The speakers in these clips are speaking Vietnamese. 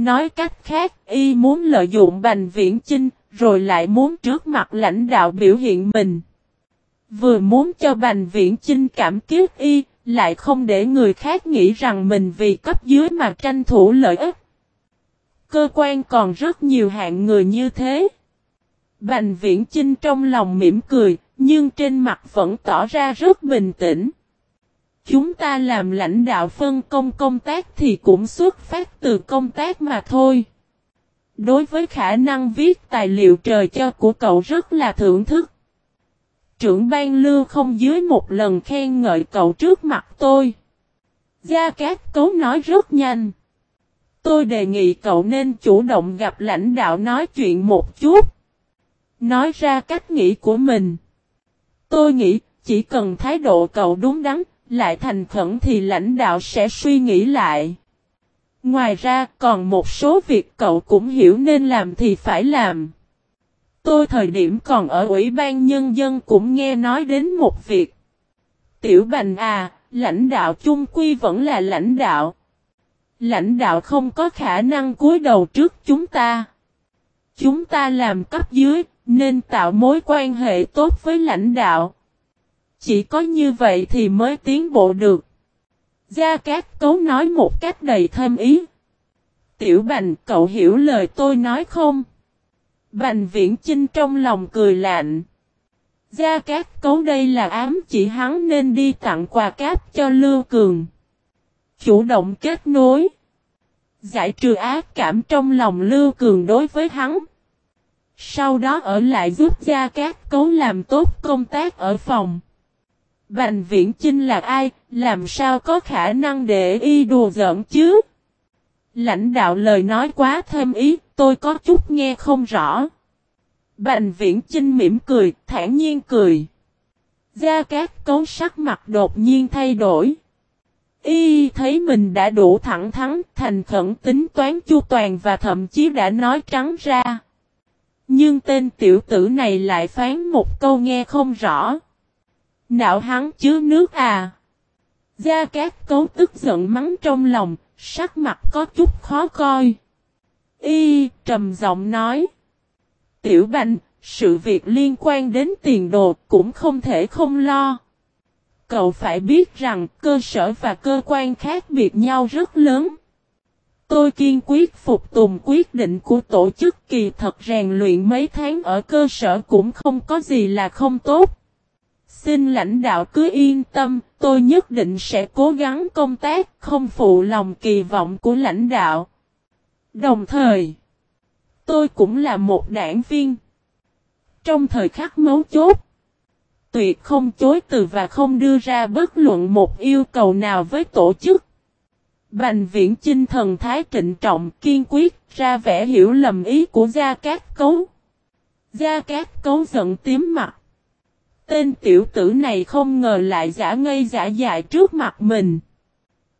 Nói cách khác, y muốn lợi dụng Bành Viễn Chinh, rồi lại muốn trước mặt lãnh đạo biểu hiện mình. Vừa muốn cho Bành Viễn Chinh cảm kiếp y, lại không để người khác nghĩ rằng mình vì cấp dưới mà tranh thủ lợi ích. Cơ quan còn rất nhiều hạng người như thế. Bành Viễn Chinh trong lòng mỉm cười, nhưng trên mặt vẫn tỏ ra rất bình tĩnh. Chúng ta làm lãnh đạo phân công công tác thì cũng xuất phát từ công tác mà thôi. Đối với khả năng viết tài liệu trời cho của cậu rất là thưởng thức. Trưởng ban lưu không dưới một lần khen ngợi cậu trước mặt tôi. Gia Cát Cấu nói rất nhanh. Tôi đề nghị cậu nên chủ động gặp lãnh đạo nói chuyện một chút. Nói ra cách nghĩ của mình. Tôi nghĩ chỉ cần thái độ cậu đúng đắn, lại thành khẩn thì lãnh đạo sẽ suy nghĩ lại. Ngoài ra còn một số việc cậu cũng hiểu nên làm thì phải làm. Tôi thời điểm còn ở Ủy ban Nhân dân cũng nghe nói đến một việc. Tiểu Bành à, lãnh đạo chung quy vẫn là lãnh đạo. Lãnh đạo không có khả năng cúi đầu trước chúng ta. Chúng ta làm cấp dưới, nên tạo mối quan hệ tốt với lãnh đạo. Chỉ có như vậy thì mới tiến bộ được. Gia Cát Cấu nói một cách đầy thêm ý. Tiểu Bành, cậu hiểu lời tôi nói không? Bành Viễn Chinh trong lòng cười lạnh. Gia Cát Cấu đây là ám chỉ hắn nên đi tặng quà cáp cho Lưu Cường. Chủ động kết nối. Giải trừ ác cảm trong lòng Lưu Cường đối với hắn. Sau đó ở lại giúp Gia Cát Cấu làm tốt công tác ở phòng. Bành Viễn Chinh là ai, làm sao có khả năng để y đùa giỡn chứ? Lãnh đạo lời nói quá thêm ý, tôi có chút nghe không rõ. Bành Viễn Chinh mỉm cười, thản nhiên cười. Gia Cát Cấu sắc mặt đột nhiên thay đổi. Y thấy mình đã đủ thẳng thắn, thành khẩn tính toán chu toàn và thậm chí đã nói trắng ra. Nhưng tên tiểu tử này lại phán một câu nghe không rõ. Não hắn chứa nước à. Gia Cát Cấu tức giận mắng trong lòng, sắc mặt có chút khó coi. Y trầm giọng nói. Tiểu Bành, sự việc liên quan đến tiền đồ cũng không thể không lo. Cậu phải biết rằng cơ sở và cơ quan khác biệt nhau rất lớn. Tôi kiên quyết phục tùng quyết định của tổ chức kỳ thật rèn luyện mấy tháng ở cơ sở cũng không có gì là không tốt. Xin lãnh đạo cứ yên tâm, tôi nhất định sẽ cố gắng công tác, không phụ lòng kỳ vọng của lãnh đạo. Đồng thời, tôi cũng là một đảng viên. Trong thời khắc mấu chốt, tuyệt không chối từ và không đưa ra bất luận một yêu cầu nào với tổ chức. Bành viễn chinh thần thái trịnh trọng kiên quyết ra vẻ hiểu lầm ý của Gia Cát Cấu. Gia Cát Cấu giận tím mặt. Tên tiểu tử này không ngờ lại giả ngây giả dại trước mặt mình.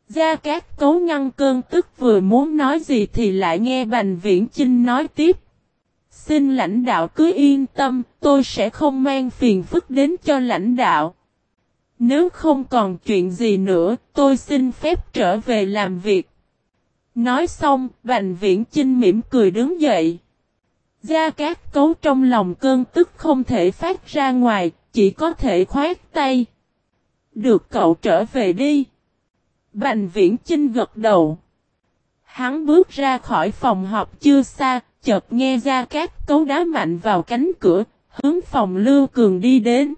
Gia Cát Cấu ngăn cơn tức vừa muốn nói gì thì lại nghe Bành Viễn Chinh nói tiếp. Xin lãnh đạo cứ yên tâm, tôi sẽ không mang phiền phức đến cho lãnh đạo. Nếu không còn chuyện gì nữa, tôi xin phép trở về làm việc. Nói xong, Bành Viễn Chinh mỉm cười đứng dậy. Gia Cát Cấu trong lòng cơn tức không thể phát ra ngoài, chỉ có thể khoát tay. Được cậu trở về đi. Bành viễn Trinh gật đầu. Hắn bước ra khỏi phòng họp chưa xa, chợt nghe ra các cấu đá mạnh vào cánh cửa, hướng phòng Lưu Cường đi đến.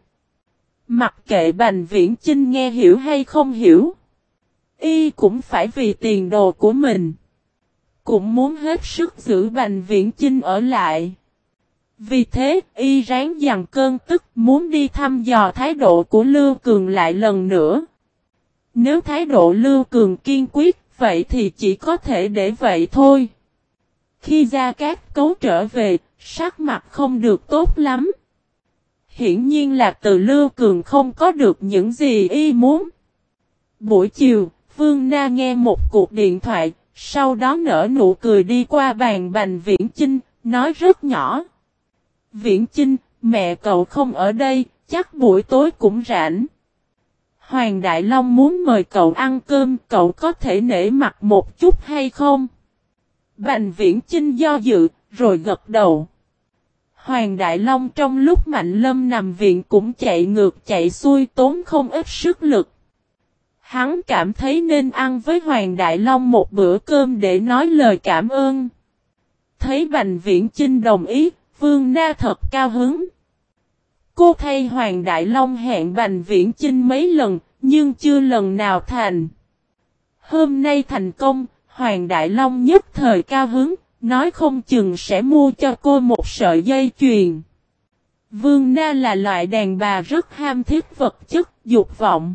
Mặc kệ Bành Viễn Chinh nghe hiểu hay không hiểu. Y cũng phải vì tiền đồ của mình. Cũng muốn hết sức giữ Bành Viễn Chinh ở lại. Vì thế, y ráng dằn cơn tức muốn đi thăm dò thái độ của Lưu Cường lại lần nữa. Nếu thái độ Lưu Cường kiên quyết, vậy thì chỉ có thể để vậy thôi. Khi Gia Cát Cấu trở về, sắc mặt không được tốt lắm. Hiển nhiên là từ Lưu Cường không có được những gì y muốn. Buổi chiều, Vương Na nghe một cuộc điện thoại, sau đó nở nụ cười đi qua bàn bành viễn chinh, nói rất nhỏ. Viễn Chinh, mẹ cậu không ở đây, chắc buổi tối cũng rảnh. Hoàng Đại Long muốn mời cậu ăn cơm, cậu có thể nể mặt một chút hay không? Bành viễn Chinh do dự, rồi gật đầu. Hoàng Đại Long trong lúc Mạnh Lâm nằm viện cũng chạy ngược chạy xuôi tốn không ít sức lực. Hắn cảm thấy nên ăn với Hoàng Đại Long một bữa cơm để nói lời cảm ơn. Thấy Bành Viễn Chinh đồng ý, Vương Na thật cao hứng. Cô thay Hoàng Đại Long hẹn Bành Viễn Chinh mấy lần, nhưng chưa lần nào thành. Hôm nay thành công, Hoàng Đại Long nhất thời cao hứng, nói không chừng sẽ mua cho cô một sợi dây chuyền. Vương Na là loại đàn bà rất ham thiết vật chất, dục vọng.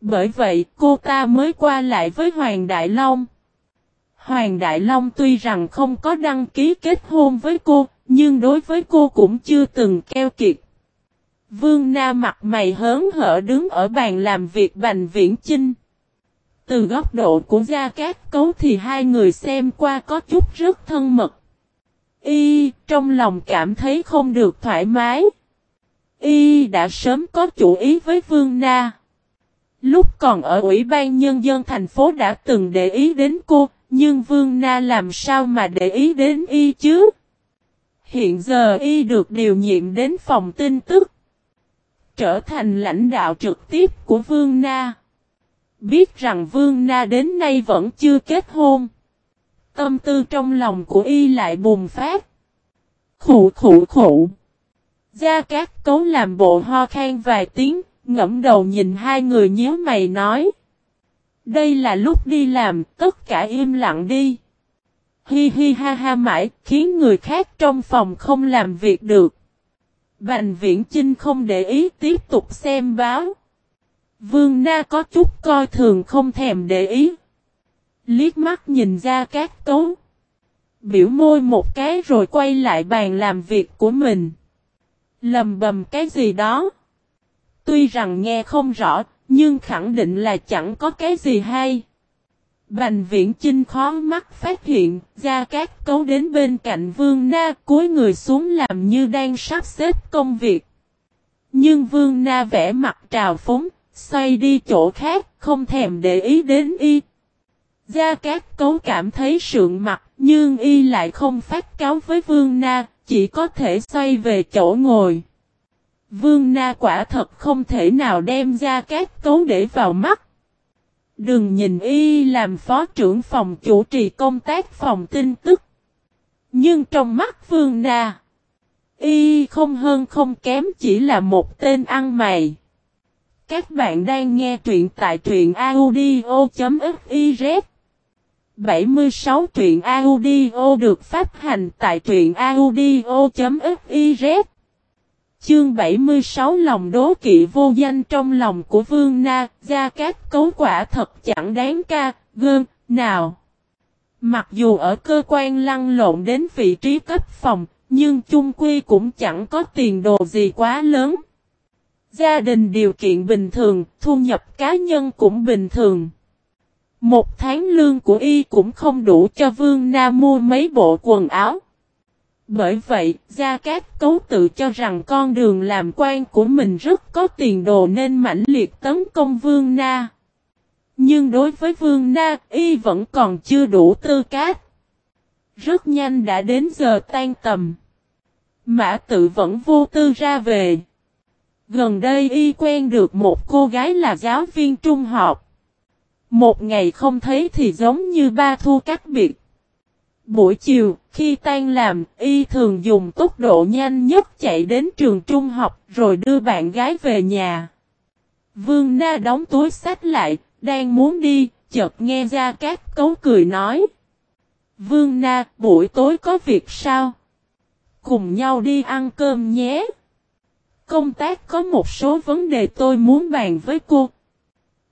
Bởi vậy cô ta mới qua lại với Hoàng Đại Long. Hoàng Đại Long tuy rằng không có đăng ký kết hôn với cô, nhưng đối với cô cũng chưa từng keo kiệt. Vương Na mặt mày hớn hở đứng ở bàn làm việc Bành Viễn Chinh. Từ góc độ của Gia Cát Cấu thì hai người xem qua có chút rất thân mật. Y trong lòng cảm thấy không được thoải mái. Y đã sớm có chủ ý với Vương Na. Lúc còn ở Ủy ban Nhân dân thành phố đã từng để ý đến cô, nhưng Vương Na làm sao mà để ý đến Y chứ? Hiện giờ Y được điều nhiệm đến phòng tin tức. Trở thành lãnh đạo trực tiếp của Vương Na. Biết rằng Vương Na đến nay vẫn chưa kết hôn. Tâm tư trong lòng của Y lại bùng phát. Khủ khủ khủ. Gia Cát Cấu làm bộ ho khan vài tiếng, ngẫm đầu nhìn hai người nhíu mày nói. Đây là lúc đi làm, tất cả im lặng đi. Hi hi ha ha mãi, khiến người khác trong phòng không làm việc được. Bành viễn Chinh không để ý tiếp tục xem báo. Vương Na có chút coi thường không thèm để ý. Liếc mắt nhìn ra các cấu. Biểu môi một cái rồi quay lại bàn làm việc của mình. Lầm bầm cái gì đó. Tuy rằng nghe không rõ, nhưng khẳng định là chẳng có cái gì hay. Bành viễn chinh khó mắt phát hiện, ra các cấu đến bên cạnh vương na cúi người xuống làm như đang sắp xếp công việc. Nhưng vương na vẽ mặt trào phúng, xoay đi chỗ khác, không thèm để ý đến y. Gia Cát Cấu cảm thấy sượng mặt, nhưng y lại không phát cáo với Vương Na, chỉ có thể xoay về chỗ ngồi. Vương Na quả thật không thể nào đem Gia Cát Cấu để vào mắt. Đừng nhìn y làm phó trưởng phòng chủ trì công tác phòng tin tức. Nhưng trong mắt Vương Na, y không hơn không kém chỉ là một tên ăn mày. Các bạn đang nghe truyện tại truyện audio.fiz 76 truyện audio được phát hành tại truyện audio.fiz Chương 76 lòng đố kỵ vô danh trong lòng của Vương Na, ra các cấu quả thật chẳng đáng ca, gơm, nào. Mặc dù ở cơ quan lăn lộn đến vị trí cấp phòng, nhưng chung quy cũng chẳng có tiền đồ gì quá lớn. Gia đình điều kiện bình thường, thu nhập cá nhân cũng bình thường. Một tháng lương của y cũng không đủ cho Vương Na mua mấy bộ quần áo. Bởi vậy, Gia Cát Cấu tự cho rằng con đường làm quan của mình rất có tiền đồ nên mãnh liệt tấn công Vương Na. Nhưng đối với Vương Na, y vẫn còn chưa đủ tư cát. Rất nhanh đã đến giờ tan tầm. Mã tự vẫn vô tư ra về. Gần đây y quen được một cô gái là giáo viên trung học. Một ngày không thấy thì giống như ba thu cách biệt. Buổi chiều, khi tan làm, y thường dùng tốc độ nhanh nhất chạy đến trường trung học rồi đưa bạn gái về nhà. Vương Na đóng túi sách lại, đang muốn đi, chợt nghe ra các cấu cười nói. Vương Na, buổi tối có việc sao? Cùng nhau đi ăn cơm nhé. Công tác có một số vấn đề tôi muốn bàn với cô.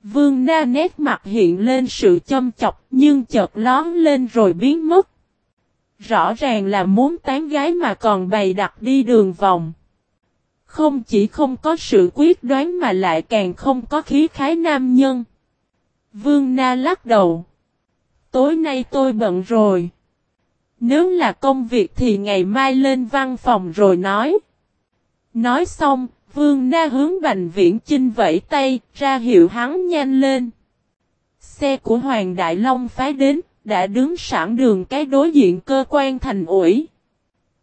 Vương Na nét mặt hiện lên sự châm chọc nhưng chợt lón lên rồi biến mất. Rõ ràng là muốn tán gái mà còn bày đặt đi đường vòng. Không chỉ không có sự quyết đoán mà lại càng không có khí khái nam nhân. Vương Na lắc đầu. Tối nay tôi bận rồi. Nếu là công việc thì ngày mai lên văn phòng rồi nói. Nói xong, Vương Na hướng Bành Viễn Chinh vẫy tay, ra hiệu hắn nhanh lên. Xe của Hoàng Đại Long phái đến, đã đứng sẵn đường cái đối diện cơ quan thành ủy.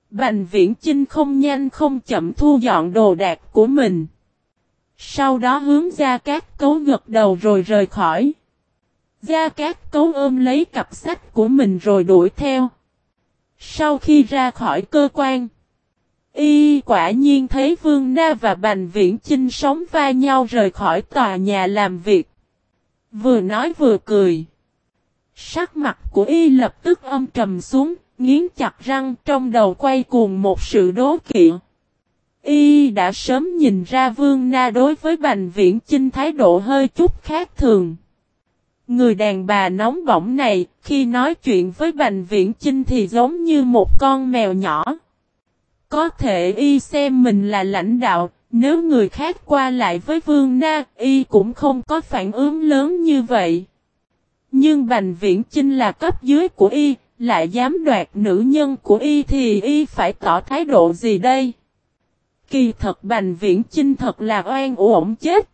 Bành viễn Chinh không nhanh không chậm thu dọn đồ đạc của mình. Sau đó hướng ra các cấu gật đầu rồi rời khỏi. Gia Cát Cấu ôm lấy cặp sách của mình rồi đuổi theo. Sau khi ra khỏi cơ quan, y quả nhiên thấy Vương Na và Bành Viễn Chinh sống va nhau rời khỏi tòa nhà làm việc. Vừa nói vừa cười. Sắc mặt của y lập tức âm trầm xuống, nghiến chặt răng trong đầu quay cuồng một sự đố kỵ. Y đã sớm nhìn ra Vương Na đối với Bành Viễn Chinh thái độ hơi chút khác thường. Người đàn bà nóng bỏng này, khi nói chuyện với Bành Viễn Chinh thì giống như một con mèo nhỏ. Có thể y xem mình là lãnh đạo, nếu người khác qua lại với Vương Na, y cũng không có phản ứng lớn như vậy. Nhưng Bành Viễn Chinh là cấp dưới của y, lại dám đoạt nữ nhân của y thì y phải tỏ thái độ gì đây? Kỳ thật Bành Viễn Chinh thật là oan uổng chết.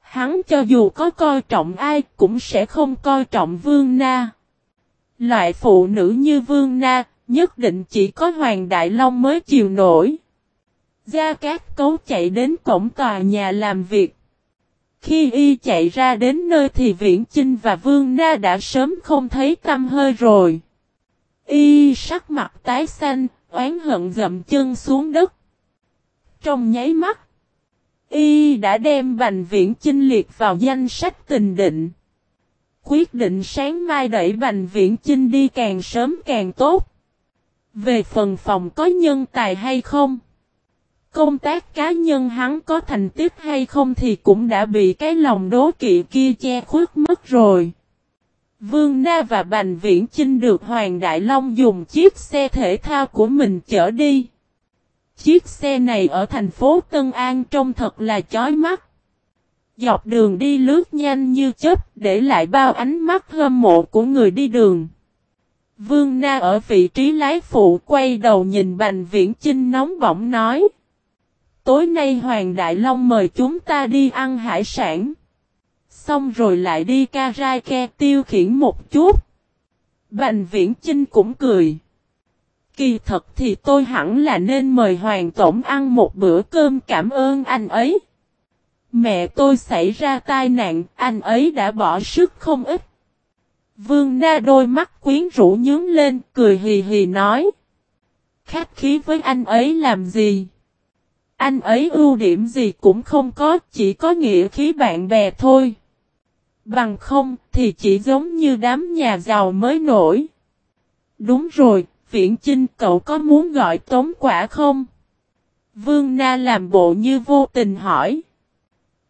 Hắn cho dù có coi trọng ai cũng sẽ không coi trọng Vương Na. Loại phụ nữ như Vương Na, nhất định chỉ có Hoàng Đại Long mới chịu nổi. Gia Cát Cấu chạy đến cổng tòa nhà làm việc. Khi y chạy ra đến nơi thì Viễn Chinh và Vương Na đã sớm không thấy tâm hơi rồi. Y sắc mặt tái xanh, oán hận dậm chân xuống đất. Trong nháy mắt, Y đã đem Bành Viễn Chinh liệt vào danh sách tình định. Quyết định sáng mai đẩy Bành Viễn Chinh đi càng sớm càng tốt. Về phần phòng có nhân tài hay không? Công tác cá nhân hắn có thành tích hay không thì cũng đã bị cái lòng đố kỵ kia che khuất mất rồi. Vương Na và Bành Viễn Chinh được Hoàng Đại Long dùng chiếc xe thể thao của mình chở đi. Chiếc xe này ở thành phố Tân An trông thật là chói mắt. Dọc đường đi lướt nhanh như chớp để lại bao ánh mắt hâm mộ của người đi đường. Vương Na ở vị trí lái phụ quay đầu nhìn Bành Viễn Chinh nóng bỏng nói. Tối nay Hoàng Đại Long mời chúng ta đi ăn hải sản. Xong rồi lại đi karaoke tiêu khiển một chút. Bành Viễn Chinh cũng cười. Kỳ thật thì tôi hẳn là nên mời Hoàng Tổng ăn một bữa cơm cảm ơn anh ấy. Mẹ tôi xảy ra tai nạn, anh ấy đã bỏ sức không ít. Vương Na đôi mắt quyến rũ nhướng lên, cười hì hì nói. Khách khí với anh ấy làm gì? Anh ấy ưu điểm gì cũng không có, chỉ có nghĩa khí bạn bè thôi. Bằng không thì chỉ giống như đám nhà giàu mới nổi. Đúng rồi, Viễn Chinh cậu có muốn gọi tống quả không? Vương Na làm bộ như vô tình hỏi.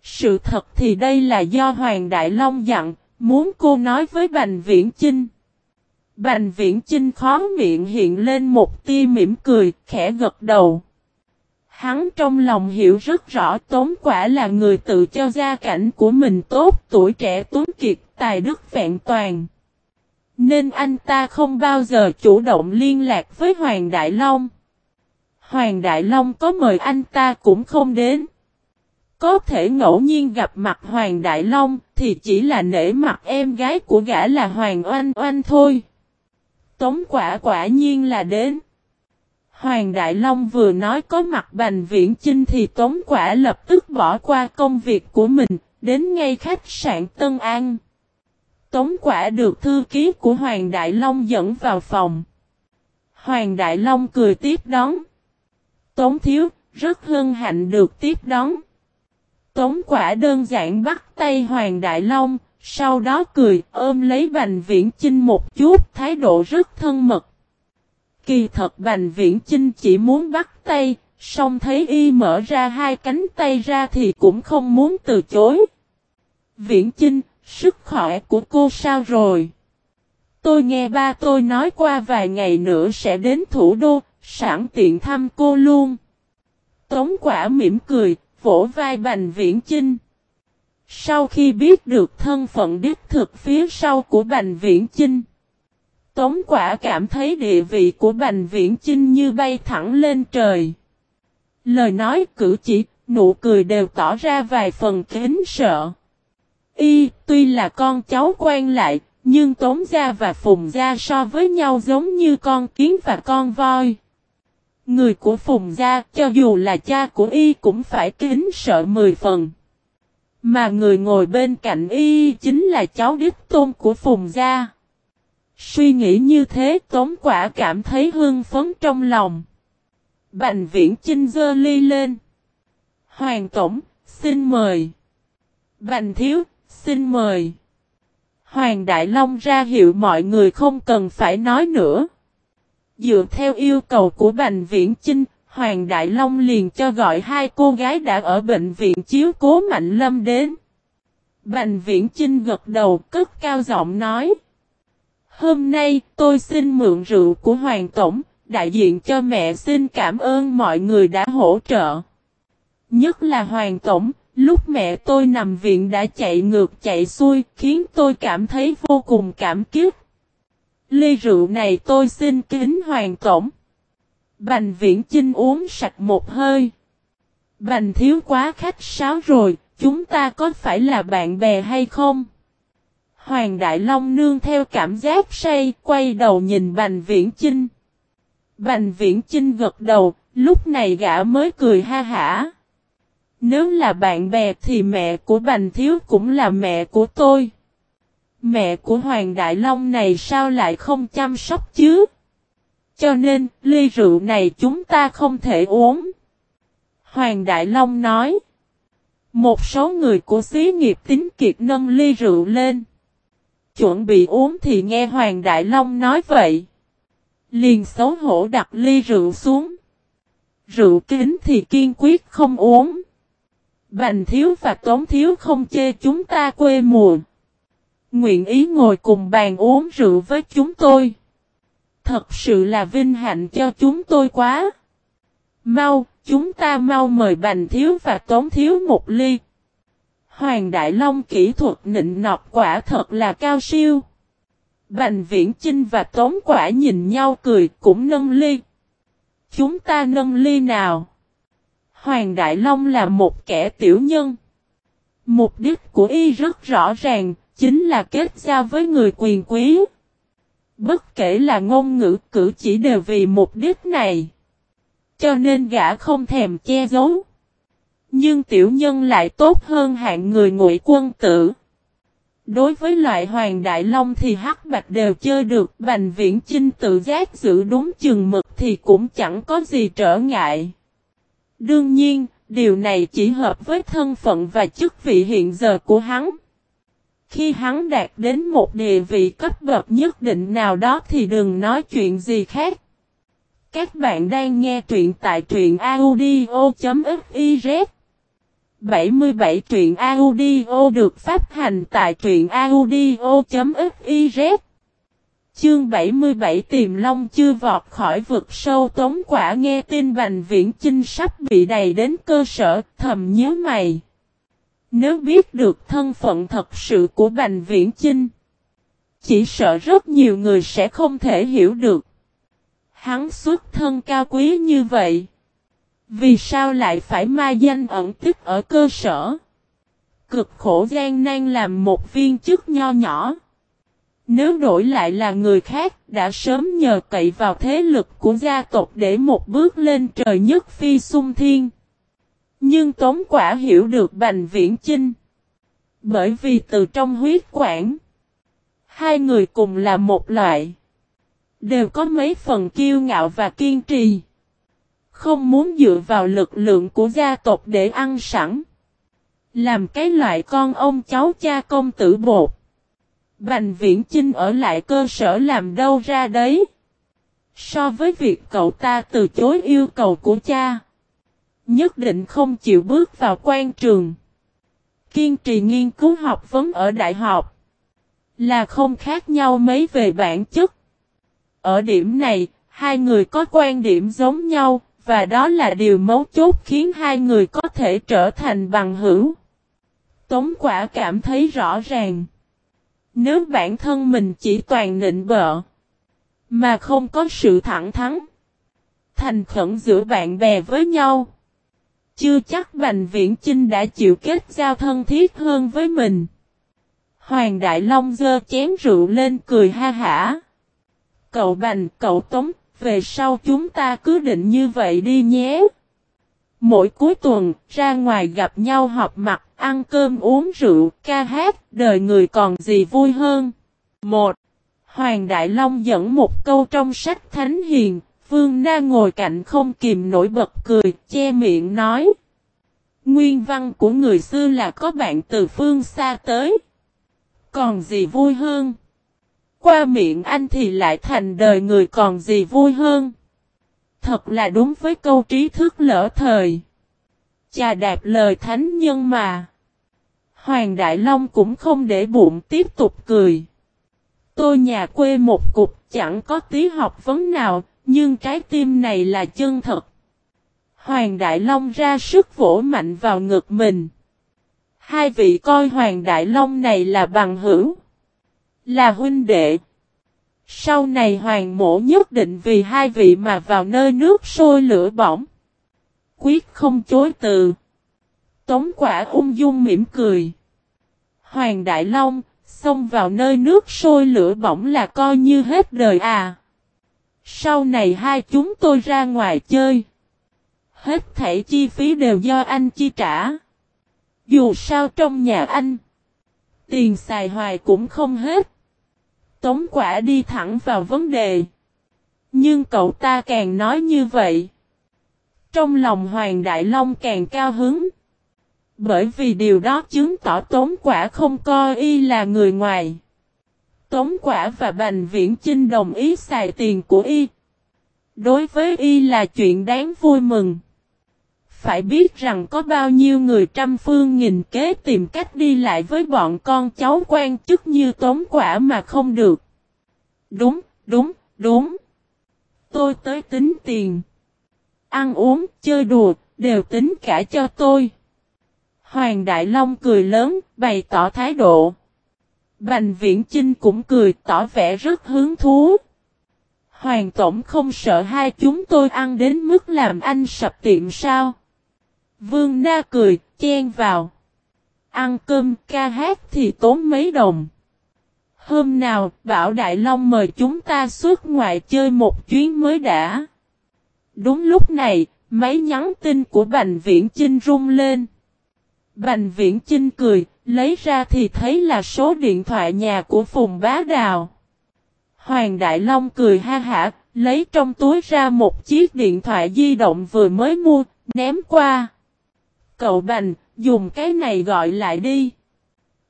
Sự thật thì đây là do Hoàng Đại Long dặn, muốn cô nói với Bành Viễn Chinh. Bành Viễn Chinh khó miệng hiện lên một tia mỉm cười, khẽ gật đầu. Hắn trong lòng hiểu rất rõ Tống Quả là người tự cho gia cảnh của mình tốt, tuổi trẻ tuấn kiệt, tài đức vẹn toàn. Nên anh ta không bao giờ chủ động liên lạc với Hoàng Đại Long. Hoàng Đại Long có mời anh ta cũng không đến. Có thể ngẫu nhiên gặp mặt Hoàng Đại Long thì chỉ là nể mặt em gái của gã là Hoàng Oanh Oanh thôi. Tống quả quả nhiên là đến. Hoàng Đại Long vừa nói có mặt Bành Viễn Chinh thì Tống quả lập tức bỏ qua công việc của mình, đến ngay khách sạn Tân An. Tống quả được thư ký của Hoàng Đại Long dẫn vào phòng. Hoàng Đại Long cười tiếp đón. Tống thiếu, rất hân hạnh được tiếp đón. Tống quả đơn giản bắt tay Hoàng Đại Long, sau đó cười ôm lấy Bành Viễn Chinh một chút, thái độ rất thân mật. Kỳ thật Bành Viễn Chinh chỉ muốn bắt tay, song thấy y mở ra hai cánh tay ra thì cũng không muốn từ chối. Viễn Chinh, Sức khỏe của cô sao rồi? Tôi nghe ba tôi nói qua vài ngày nữa sẽ đến thủ đô, sẵn tiện thăm cô luôn. Tống quả mỉm cười, vỗ vai Bành Viễn Chinh. Sau khi biết được thân phận đích thực phía sau của Bành Viễn Chinh, Tống quả cảm thấy địa vị của Bành Viễn Chinh như bay thẳng lên trời. Lời nói cử chỉ, nụ cười đều tỏ ra vài phần kính sợ. Y, tuy là con cháu quen lại, Nhưng Tống Gia và Phùng Gia so với nhau giống như con kiến và con voi. Người của Phùng Gia cho dù là cha của y cũng phải kính sợ mười phần. Mà người ngồi bên cạnh y chính là cháu đích tôn của Phùng Gia. Suy nghĩ như thế Tống Quả cảm thấy hương phấn trong lòng. Bành viễn chinh dơ ly lên. Hoàng Tổng, xin mời. Bành Thiếu, xin mời. Hoàng Đại Long ra hiệu mọi người không cần phải nói nữa. Dựa theo yêu cầu của Bành Viễn Chinh, Hoàng Đại Long liền cho gọi hai cô gái đã ở bệnh viện chiếu cố Mạnh Lâm đến. Bành Viễn Chinh gật đầu cất cao giọng nói. Hôm nay tôi xin mượn rượu của Hoàng Tổng, đại diện cho mẹ xin cảm ơn mọi người đã hỗ trợ. Nhất là Hoàng Tổng, lúc mẹ tôi nằm viện đã chạy ngược chạy xuôi, khiến tôi cảm thấy vô cùng cảm kích. Ly rượu này tôi xin kính Hoàng Tổng. Bành viễn Chinh uống sạch một hơi. Bành thiếu quá khách sáo rồi, chúng ta có phải là bạn bè hay không? Hoàng Đại Long nương theo cảm giác say, quay đầu nhìn Bành Viễn Chinh. Bành Viễn Chinh gật đầu, lúc này gã mới cười ha hả. Nếu là bạn bè thì mẹ của Bành Thiếu cũng là mẹ của tôi. Mẹ của Hoàng Đại Long này sao lại không chăm sóc chứ? Cho nên, ly rượu này chúng ta không thể uống. Hoàng Đại Long nói. Một số người của xí nghiệp tính kiệt nâng ly rượu lên. Chuẩn bị uống thì nghe Hoàng Đại Long nói vậy. Liền xấu hổ đặt ly rượu xuống. Rượu kính thì kiên quyết không uống. Bành thiếu và tống thiếu không chê chúng ta quê mùa. Nguyện ý ngồi cùng bàn uống rượu với chúng tôi. Thật sự là vinh hạnh cho chúng tôi quá. Mau, chúng ta mau mời Bành Thiếu và Tống Thiếu một ly. Hoàng Đại Long kỹ thuật nịnh nọt quả thật là cao siêu. Bành Viễn Chinh và Tống Quả nhìn nhau cười cũng nâng ly. Chúng ta nâng ly nào? Hoàng Đại Long là một kẻ tiểu nhân. Mục đích của y rất rõ ràng, chính là kết giao với người quyền quý. Bất kể là ngôn ngữ cử chỉ đều vì mục đích này. Cho nên gã không thèm che giấu. Nhưng tiểu nhân lại tốt hơn hạng người ngụy quân tử. Đối với loại hoàng đại long thì hắc bạch đều chơi được, bành viễn chinh tự giác giữ đúng chừng mực thì cũng chẳng có gì trở ngại. Đương nhiên, điều này chỉ hợp với thân phận và chức vị hiện giờ của hắn. Khi hắn đạt đến một địa vị cấp bậc nhất định nào đó thì đừng nói chuyện gì khác. Các bạn đang nghe truyện tại truyện audio.fif 77 truyện audio được phát hành tại truyện audio.fiz Chương 77 Tiềm Long chưa vọt khỏi vực sâu tống quả nghe tin Bành Viễn Chinh sắp bị đầy đến cơ sở thầm nhớ mày. Nếu biết được thân phận thật sự của Bành Viễn Chinh, chỉ sợ rất nhiều người sẽ không thể hiểu được. Hắn xuất thân cao quý như vậy. Vì sao lại phải ma danh ẩn tích ở cơ sở? Cực khổ gian nan làm một viên chức nho nhỏ. Nếu đổi lại là người khác đã sớm nhờ cậy vào thế lực của gia tộc để một bước lên trời nhất phi sung thiên. Nhưng Tống Quả hiểu được Bành Viễn Chinh. Bởi vì từ trong huyết quản, hai người cùng là một loại. Đều có mấy phần kiêu ngạo và kiên trì. Không muốn dựa vào lực lượng của gia tộc để ăn sẵn. Làm cái loại con ông cháu cha công tử bột. Bành viễn Trinh ở lại cơ sở làm đâu ra đấy. So với việc cậu ta từ chối yêu cầu của cha. Nhất định không chịu bước vào quan trường. Kiên trì nghiên cứu học vấn ở đại học. Là không khác nhau mấy về bản chất. Ở điểm này, hai người có quan điểm giống nhau, và đó là điều mấu chốt khiến hai người có thể trở thành bằng hữu. Tống quả cảm thấy rõ ràng. Nếu bản thân mình chỉ toàn nịnh bợ, mà không có sự thẳng thắn, thành khẩn giữa bạn bè với nhau, chưa chắc Bành Viễn Chinh đã chịu kết giao thân thiết hơn với mình. Hoàng Đại Long dơ chén rượu lên cười ha hả. Cậu Bành, cậu Tống, về sau chúng ta cứ định như vậy đi nhé. Mỗi cuối tuần, ra ngoài gặp nhau họp mặt, ăn cơm uống rượu, ca hát, đời người còn gì vui hơn. Một, Hoàng Đại Long dẫn một câu trong sách Thánh Hiền, Vương Na ngồi cạnh không kìm nổi bật cười, che miệng nói. Nguyên văn của người xưa là có bạn từ phương xa tới. Còn gì vui hơn? Qua miệng anh thì lại thành đời người còn gì vui hơn? Thật là đúng với câu trí thức lỡ thời. Chà đạp lời thánh nhân mà. Hoàng Đại Long cũng không để bụng tiếp tục cười. Tôi nhà quê một cục chẳng có tí học vấn nào, nhưng trái tim này là chân thật. Hoàng Đại Long ra sức vỗ mạnh vào ngực mình. Hai vị coi Hoàng Đại Long này là bằng hữu. Là huynh đệ. Sau này Hoàng mổ nhất định vì hai vị mà vào nơi nước sôi lửa bỏng. Quyết không chối từ. Tống quả ung dung mỉm cười. Hoàng Đại Long, xông vào nơi nước sôi lửa bỏng là coi như hết đời à. Sau này hai chúng tôi ra ngoài chơi. Hết thảy chi phí đều do anh chi trả. Dù sao trong nhà anh, tiền xài hoài cũng không hết. Tống quả đi thẳng vào vấn đề. Nhưng cậu ta càng nói như vậy. Trong lòng Hoàng Đại Long càng cao hứng. Bởi vì điều đó chứng tỏ Tống Quả không coi y là người ngoài. Tống Quả và Bành Viễn Chinh đồng ý xài tiền của y. Đối với y là chuyện đáng vui mừng. Phải biết rằng có bao nhiêu người trăm phương nghìn kế tìm cách đi lại với bọn con cháu quan chức như Tống Quả mà không được. Đúng, đúng, đúng. Tôi tới tính tiền. Ăn uống, chơi đùa, đều tính cả cho tôi. Hoàng Đại Long cười lớn, bày tỏ thái độ. Bành Viễn Chinh cũng cười, tỏ vẻ rất hứng thú. Hoàng Tổng không sợ hai chúng tôi ăn đến mức làm anh sập tiệm sao? Vương Na cười, chen vào. Ăn cơm, ca hát thì tốn mấy đồng. Hôm nào, Bảo Đại Long mời chúng ta xuất ngoại chơi một chuyến mới đã. Đúng lúc này, máy nhắn tin của Bành Viễn Chinh rung lên. Bành Viễn Chinh cười, lấy ra thì thấy là số điện thoại nhà của Phùng Bá Đào. Hoàng Đại Long cười ha hả, lấy trong túi ra một chiếc điện thoại di động vừa mới mua, ném qua. Cậu Bành, dùng cái này gọi lại đi.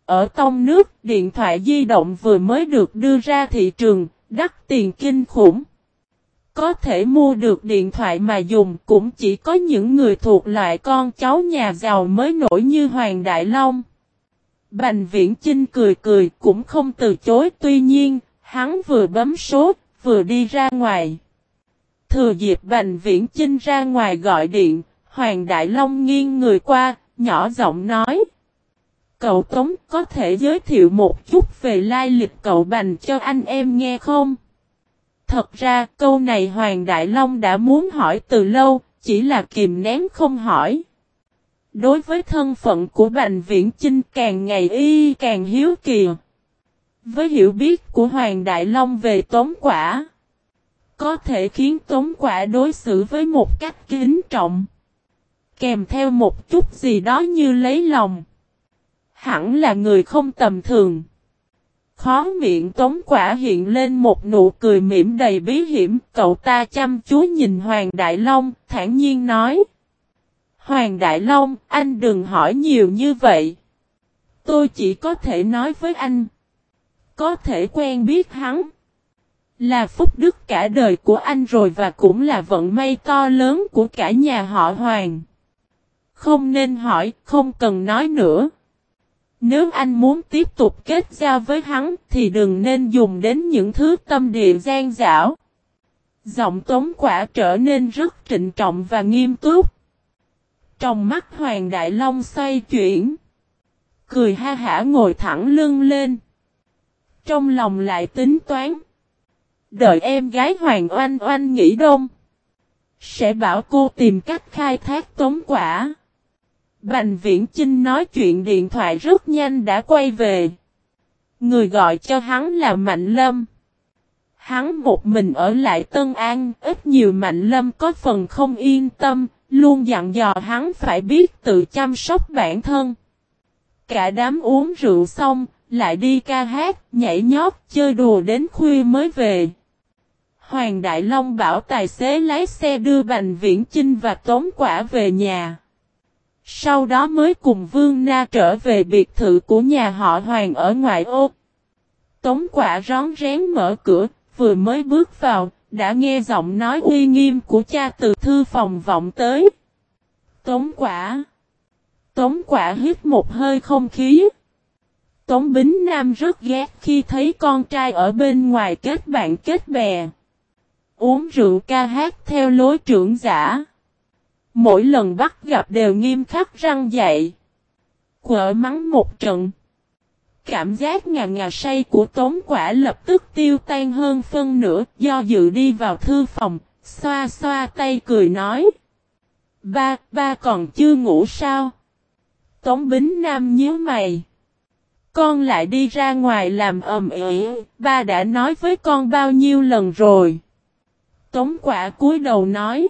Ở tông nước, điện thoại di động vừa mới được đưa ra thị trường, đắt tiền kinh khủng. Có thể mua được điện thoại mà dùng cũng chỉ có những người thuộc loại con cháu nhà giàu mới nổi như Hoàng Đại Long. Bành Viễn Chinh cười cười cũng không từ chối tuy nhiên, hắn vừa bấm số, vừa đi ra ngoài. Thừa dịp Bành Viễn Chinh ra ngoài gọi điện, Hoàng Đại Long nghiêng người qua, nhỏ giọng nói. Cậu Tống có thể giới thiệu một chút về lai lịch cậu Bành cho anh em nghe không? Thật ra câu này Hoàng Đại Long đã muốn hỏi từ lâu, chỉ là kìm nén không hỏi. Đối với thân phận của Bành Viễn Chinh càng ngày y càng hiếu kỳ. Với hiểu biết của Hoàng Đại Long về tống quả, có thể khiến tống quả đối xử với một cách kính trọng. Kèm theo một chút gì đó như lấy lòng. Hẳn là người không tầm thường. Khó miệng tống quả hiện lên một nụ cười mỉm đầy bí hiểm, cậu ta chăm chú nhìn Hoàng Đại Long, thản nhiên nói. Hoàng Đại Long, anh đừng hỏi nhiều như vậy. Tôi chỉ có thể nói với anh. Có thể quen biết hắn. Là phúc đức cả đời của anh rồi và cũng là vận may to lớn của cả nhà họ Hoàng. Không nên hỏi, không cần nói nữa. Nếu anh muốn tiếp tục kết giao với hắn thì đừng nên dùng đến những thứ tâm địa gian dảo. Giọng tống quả trở nên rất trịnh trọng và nghiêm túc. Trong mắt Hoàng Đại Long xoay chuyển. Cười ha hả ngồi thẳng lưng lên. Trong lòng lại tính toán. Đợi em gái Hoàng Oanh Oanh nghĩ đông. Sẽ bảo cô tìm cách khai thác tống quả. Bành Viễn Chinh nói chuyện điện thoại rất nhanh đã quay về. Người gọi cho hắn là Mạnh Lâm. Hắn một mình ở lại Tân An, ít nhiều Mạnh Lâm có phần không yên tâm, luôn dặn dò hắn phải biết tự chăm sóc bản thân. Cả đám uống rượu xong, lại đi ca hát, nhảy nhót, chơi đùa đến khuya mới về. Hoàng Đại Long bảo tài xế lái xe đưa Bành Viễn Chinh và Tống Quả về nhà. Sau đó mới cùng Vương Na trở về biệt thự của nhà họ Hoàng ở ngoại ô. Tống Quả rón rén mở cửa, vừa mới bước vào, đã nghe giọng nói uy nghiêm của cha từ thư phòng vọng tới. Tống Quả Tống Quả hít một hơi không khí. Tống Bính Nam rất ghét khi thấy con trai ở bên ngoài kết bạn kết bè. Uống rượu ca hát theo lối trưởng giả. Mỗi lần bắt gặp đều nghiêm khắc răng dạy. Quở mắng một trận. Cảm giác ngà ngà say của tống quả lập tức tiêu tan hơn phân nửa do dự đi vào thư phòng, xoa xoa tay cười nói. Ba, ba còn chưa ngủ sao? Tống Bính Nam nhíu mày. Con lại đi ra ngoài làm ầm ĩ, ba đã nói với con bao nhiêu lần rồi. Tống quả cúi đầu nói.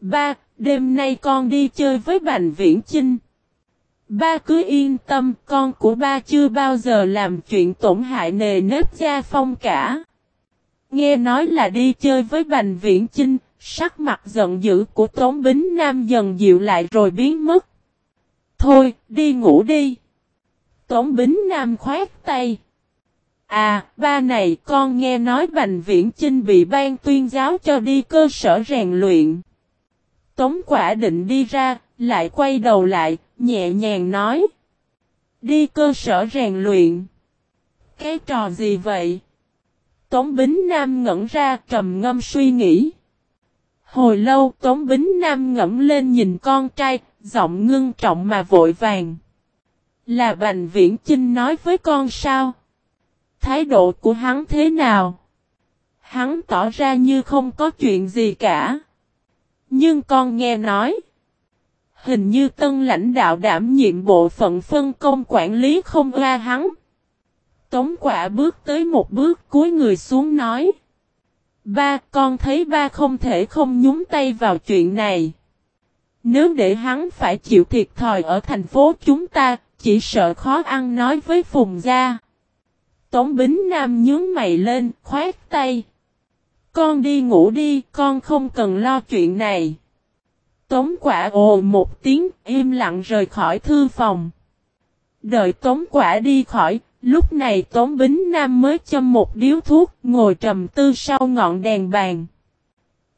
Ba, đêm nay con đi chơi với Bành Viễn Chinh. Ba cứ yên tâm, con của ba chưa bao giờ làm chuyện tổn hại nề nếp gia phong cả. Nghe nói là đi chơi với Bành Viễn Chinh, sắc mặt giận dữ của Tống Bính Nam dần dịu lại rồi biến mất. Thôi, đi ngủ đi. Tống Bính Nam khoát tay. À, ba này con nghe nói Bành Viễn Chinh bị ban tuyên giáo cho đi cơ sở rèn luyện. Tống quả định đi ra, lại quay đầu lại, nhẹ nhàng nói. Đi cơ sở rèn luyện. Cái trò gì vậy? Tống Bính Nam ngẩn ra trầm ngâm suy nghĩ. Hồi lâu Tống Bính Nam ngẫm lên nhìn con trai, giọng ngưng trọng mà vội vàng. Là Bành Viễn Chinh nói với con sao? Thái độ của hắn thế nào? Hắn tỏ ra như không có chuyện gì cả. Nhưng con nghe nói. Hình như tân lãnh đạo đảm nhiệm bộ phận phân công quản lý không ra hắn. Tống quả bước tới một bước cuối người xuống nói. Ba con thấy ba không thể không nhúng tay vào chuyện này. Nếu để hắn phải chịu thiệt thòi ở thành phố chúng ta, chỉ sợ khó ăn nói với Phùng Gia. Tống Bính Nam nhướng mày lên, khoát tay. Con đi ngủ đi, con không cần lo chuyện này. Tống quả ồ một tiếng, im lặng rời khỏi thư phòng. Đợi tống quả đi khỏi, lúc này tống bính nam mới châm một điếu thuốc, ngồi trầm tư sau ngọn đèn bàn.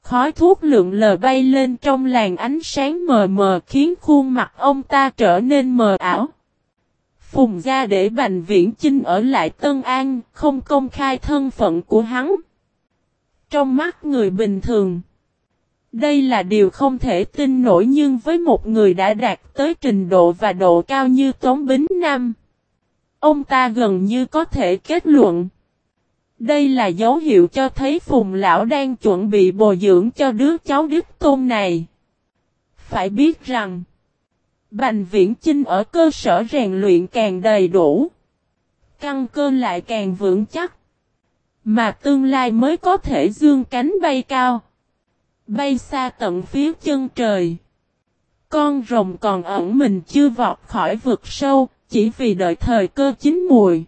Khói thuốc lượng lờ bay lên trong làn ánh sáng mờ mờ khiến khuôn mặt ông ta trở nên mờ ảo. Phùng ra để Bành Viễn Chinh ở lại Tân An, không công khai thân phận của hắn. Trong mắt người bình thường, đây là điều không thể tin nổi nhưng với một người đã đạt tới trình độ và độ cao như Tống Bính Nam, ông ta gần như có thể kết luận. Đây là dấu hiệu cho thấy Phùng Lão đang chuẩn bị bồi dưỡng cho đứa cháu Đức Tôn này. Phải biết rằng, Bành Viễn Chinh ở cơ sở rèn luyện càng đầy đủ. Căn cơ lại càng vững chắc. Mà tương lai mới có thể dương cánh bay cao. Bay xa tận phía chân trời. Con rồng còn ẩn mình chưa vọt khỏi vực sâu, chỉ vì đợi thời cơ chín mùi.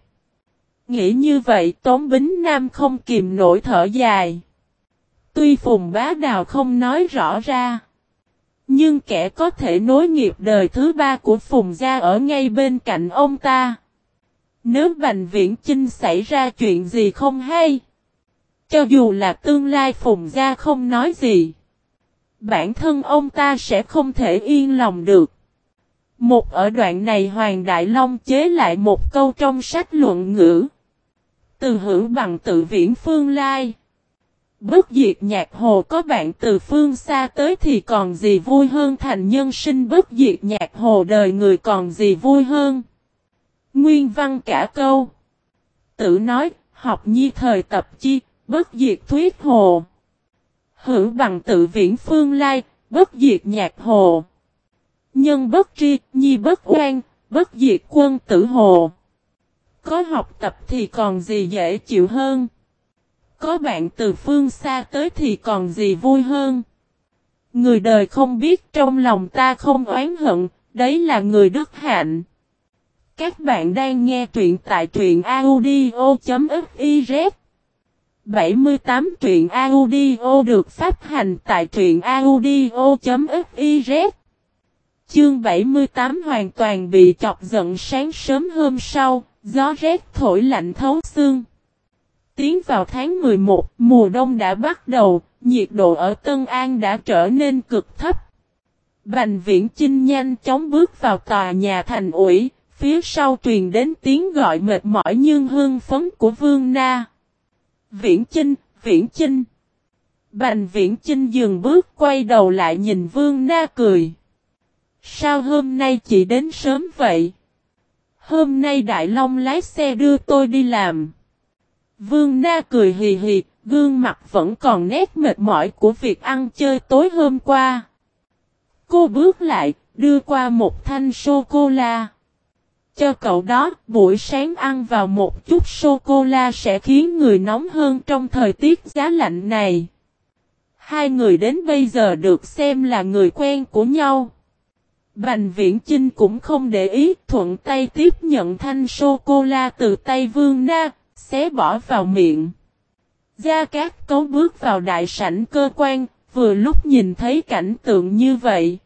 Nghĩ như vậy Tống Bính Nam không kìm nổi thở dài. Tuy Phùng Bá Đào không nói rõ ra. Nhưng kẻ có thể nối nghiệp đời thứ ba của Phùng Gia ở ngay bên cạnh ông ta. Nếu Bành Viễn Chinh xảy ra chuyện gì không hay. Cho dù là tương lai Phùng Gia không nói gì. Bản thân ông ta sẽ không thể yên lòng được. Một ở đoạn này Hoàng Đại Long chế lại một câu trong sách luận ngữ. Từ hữu bằng tự viễn phương lai. Bất diệt nhạc hồ có bạn từ phương xa tới thì còn gì vui hơn thành nhân sinh bất diệt nhạc hồ đời người còn gì vui hơn. Nguyên văn cả câu. Tự nói, học nhi thời tập chi, bất diệt thuyết hồ. Hữu bằng tự viễn phương lai, bất diệt nhạc hồ. Nhân bất tri, nhi bất oan, bất diệt quân tử hồ. Có học tập thì còn gì dễ chịu hơn. Có bạn từ phương xa tới thì còn gì vui hơn. Người đời không biết trong lòng ta không oán hận, đấy là người đức hạnh. Các bạn đang nghe truyện tại truyện audio.fiz 78 truyện audio được phát hành tại truyện audio.fiz Chương 78 hoàn toàn bị chọc giận sáng sớm hôm sau, gió rét thổi lạnh thấu xương. Tiến vào tháng 11, mùa đông đã bắt đầu, nhiệt độ ở Tân An đã trở nên cực thấp. Bành viễn Chinh nhanh chóng bước vào tòa nhà thành ủy, phía sau truyền đến tiếng gọi mệt mỏi nhưng hương phấn của Vương Na. Viễn Chinh, Viễn Chinh. Bành Viễn Chinh dừng bước quay đầu lại nhìn Vương Na cười. Sao hôm nay chị đến sớm vậy? Hôm nay Đại Long lái xe đưa tôi đi làm. Vương Na cười hì hì, gương mặt vẫn còn nét mệt mỏi của việc ăn chơi tối hôm qua. Cô bước lại, đưa qua một thanh sô-cô-la. Cho cậu đó, buổi sáng ăn vào một chút sô-cô-la sẽ khiến người nóng hơn trong thời tiết giá lạnh này. Hai người đến bây giờ được xem là người quen của nhau. Bành viễn trinh cũng không để ý, thuận tay tiếp nhận thanh sô-cô-la từ tay Vương Na, xé bỏ vào miệng. Gia Cát Cấu bước vào đại sảnh cơ quan, vừa lúc nhìn thấy cảnh tượng như vậy.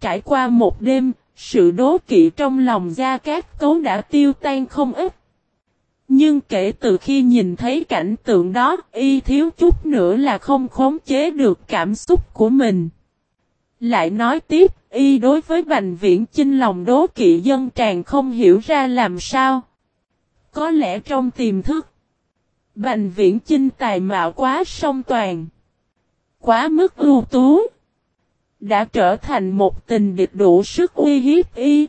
Trải qua một đêm, sự đố kỵ trong lòng Gia Cát Tố đã tiêu tan không ít. Nhưng kể từ khi nhìn thấy cảnh tượng đó, y thiếu chút nữa là không khống chế được cảm xúc của mình. Lại nói tiếp, y đối với Bành Viễn Chinh lòng đố kỵ dân tràn không hiểu ra làm sao. Có lẽ trong tiềm thức, Bành Viễn Chinh tài mạo quá song toàn. Quá mức ưu tú. Đã trở thành một tình địch đủ sức uy hiếp y.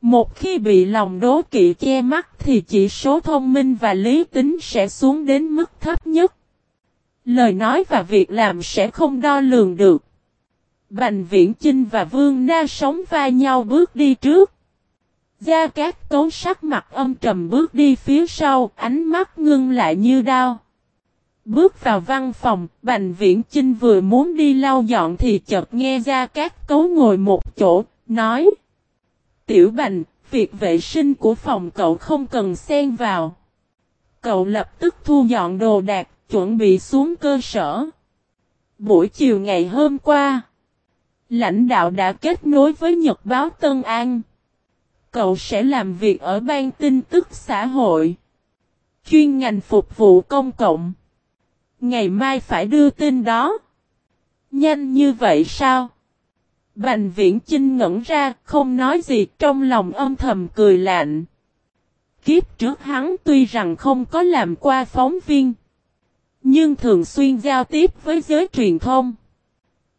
Một khi bị lòng đố kỵ che mắt thì chỉ số thông minh và lý tính sẽ xuống đến mức thấp nhất. Lời nói và việc làm sẽ không đo lường được. Bành Viễn Chinh và Vương Na sống vai nhau bước đi trước. Gia Cát cấu sắc mặt âm trầm bước đi phía sau, ánh mắt ngưng lại như đao. Bước vào văn phòng, Bành Viễn Chinh vừa muốn đi lau dọn thì chợt nghe ra các cấu ngồi một chỗ, nói. Tiểu Bành, việc vệ sinh của phòng cậu không cần xen vào. Cậu lập tức thu dọn đồ đạc, chuẩn bị xuống cơ sở. Buổi chiều ngày hôm qua, lãnh đạo đã kết nối với Nhật báo Tân An. Cậu sẽ làm việc ở ban tin tức xã hội. Chuyên ngành phục vụ công cộng. Ngày mai phải đưa tin đó. Nhanh như vậy sao? Bành viễn Trinh ngẩn ra, không nói gì, trong lòng âm thầm cười lạnh. Kiếp trước hắn tuy rằng không có làm qua phóng viên, nhưng thường xuyên giao tiếp với giới truyền thông.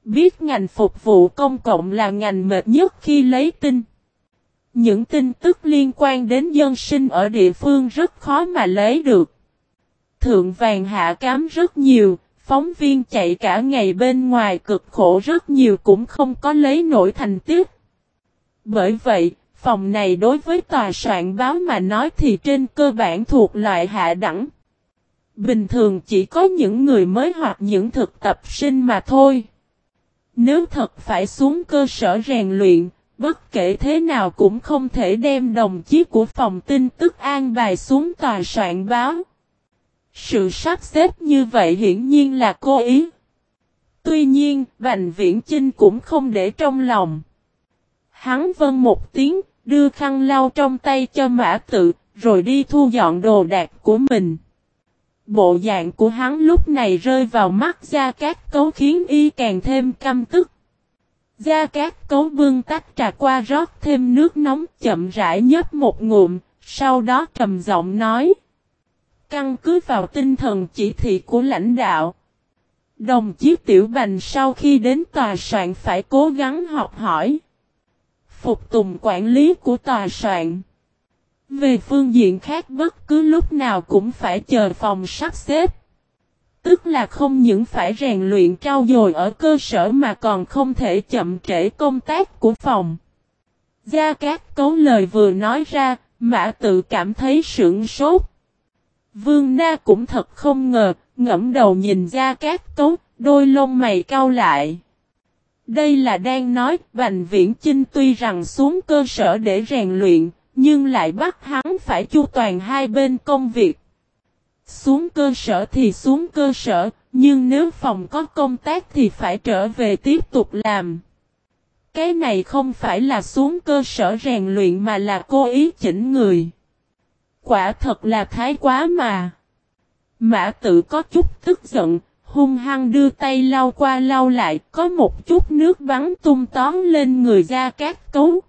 Biết ngành phục vụ công cộng là ngành mệt nhất khi lấy tin. Những tin tức liên quan đến dân sinh ở địa phương rất khó mà lấy được. Thượng vàng hạ cám rất nhiều, phóng viên chạy cả ngày bên ngoài cực khổ rất nhiều cũng không có lấy nổi thành tích. Bởi vậy, phòng này đối với tòa soạn báo mà nói thì trên cơ bản thuộc loại hạ đẳng. Bình thường chỉ có những người mới hoặc những thực tập sinh mà thôi. Nếu thật phải xuống cơ sở rèn luyện, bất kể thế nào cũng không thể đem đồng chí của phòng tin tức an bài xuống tòa soạn báo. Sự sắp xếp như vậy hiển nhiên là cố ý. Tuy nhiên, Bành Viễn Chinh cũng không để trong lòng. Hắn vân một tiếng, đưa khăn lau trong tay cho mã tự, rồi đi thu dọn đồ đạc của mình. Bộ dạng của hắn lúc này rơi vào mắt Gia Cát Cấu khiến y càng thêm căm tức. Gia Cát Cấu bưng tách trà qua rót thêm nước nóng chậm rãi nhấp một ngụm, sau đó trầm giọng nói. Căn cứ vào tinh thần chỉ thị của lãnh đạo. Đồng chí Tiểu Bành sau khi đến tòa soạn phải cố gắng học hỏi. Phục tùng quản lý của tòa soạn. Về phương diện khác bất cứ lúc nào cũng phải chờ phòng sắp xếp. Tức là không những phải rèn luyện trao dồi ở cơ sở mà còn không thể chậm trễ công tác của phòng. Gia Cát cấu lời vừa nói ra, Mã tự cảm thấy sững sốt. Vương Na cũng thật không ngờ, ngẫm đầu nhìn ra các cấu, đôi lông mày cau lại. Đây là đang nói, Bành Viễn Chinh tuy rằng xuống cơ sở để rèn luyện, nhưng lại bắt hắn phải chu toàn hai bên công việc. Xuống cơ sở thì xuống cơ sở, nhưng nếu phòng có công tác thì phải trở về tiếp tục làm. Cái này không phải là xuống cơ sở rèn luyện mà là cố ý chỉnh người. Quả thật là thái quá mà. Mã tự có chút tức giận, hung hăng đưa tay lau qua lau lại, có một chút nước bắn tung tóm lên người Gia Cát Cấu.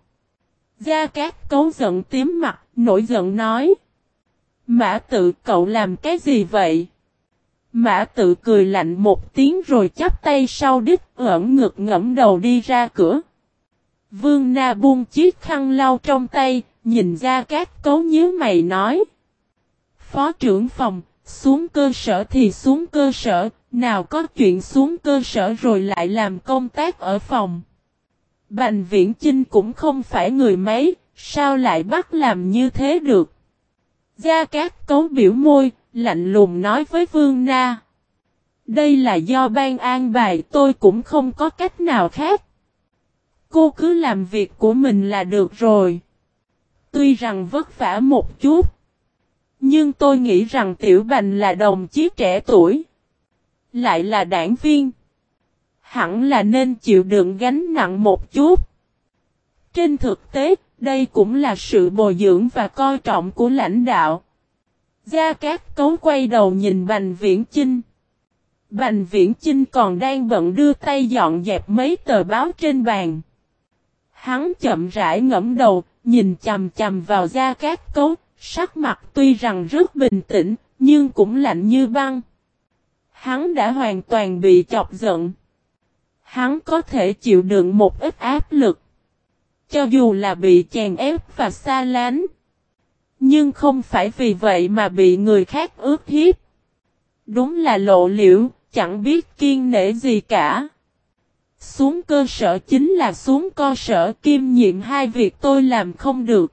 Gia Cát Cấu giận tím mặt, nổi giận nói. Mã tự cậu làm cái gì vậy? Mã tự cười lạnh một tiếng rồi chắp tay sau đít ẩn ngực ngẫm đầu đi ra cửa. Vương Na buông chiếc khăn lau trong tay, nhìn ra các cấu nhíu mày nói. Phó trưởng phòng, xuống cơ sở thì xuống cơ sở, nào có chuyện xuống cơ sở rồi lại làm công tác ở phòng. Bành viễn Chinh cũng không phải người mấy, sao lại bắt làm như thế được? Gia Cát cấu biểu môi, lạnh lùng nói với Vương Na. Đây là do ban an bài tôi cũng không có cách nào khác. Cô cứ làm việc của mình là được rồi. Tuy rằng vất vả một chút. Nhưng tôi nghĩ rằng Tiểu Bành là đồng chí trẻ tuổi. Lại là đảng viên. Hẳn là nên chịu đựng gánh nặng một chút. Trên thực tế, đây cũng là sự bồi dưỡng và coi trọng của lãnh đạo. Gia Cát Cấu quay đầu nhìn Bành Viễn Chinh. Bành Viễn Chinh còn đang bận đưa tay dọn dẹp mấy tờ báo trên bàn. Hắn chậm rãi ngẫm đầu, nhìn chằm chằm vào Gia Cát Cấu, sắc mặt tuy rằng rất bình tĩnh, nhưng cũng lạnh như băng. Hắn đã hoàn toàn bị chọc giận. Hắn có thể chịu đựng một ít áp lực. Cho dù là bị chèn ép và xa lánh. Nhưng không phải vì vậy mà bị người khác ước hiếp. Đúng là lộ liễu, chẳng biết kiên nể gì cả. Xuống cơ sở chính là xuống cơ sở kim nhiệm hai việc tôi làm không được.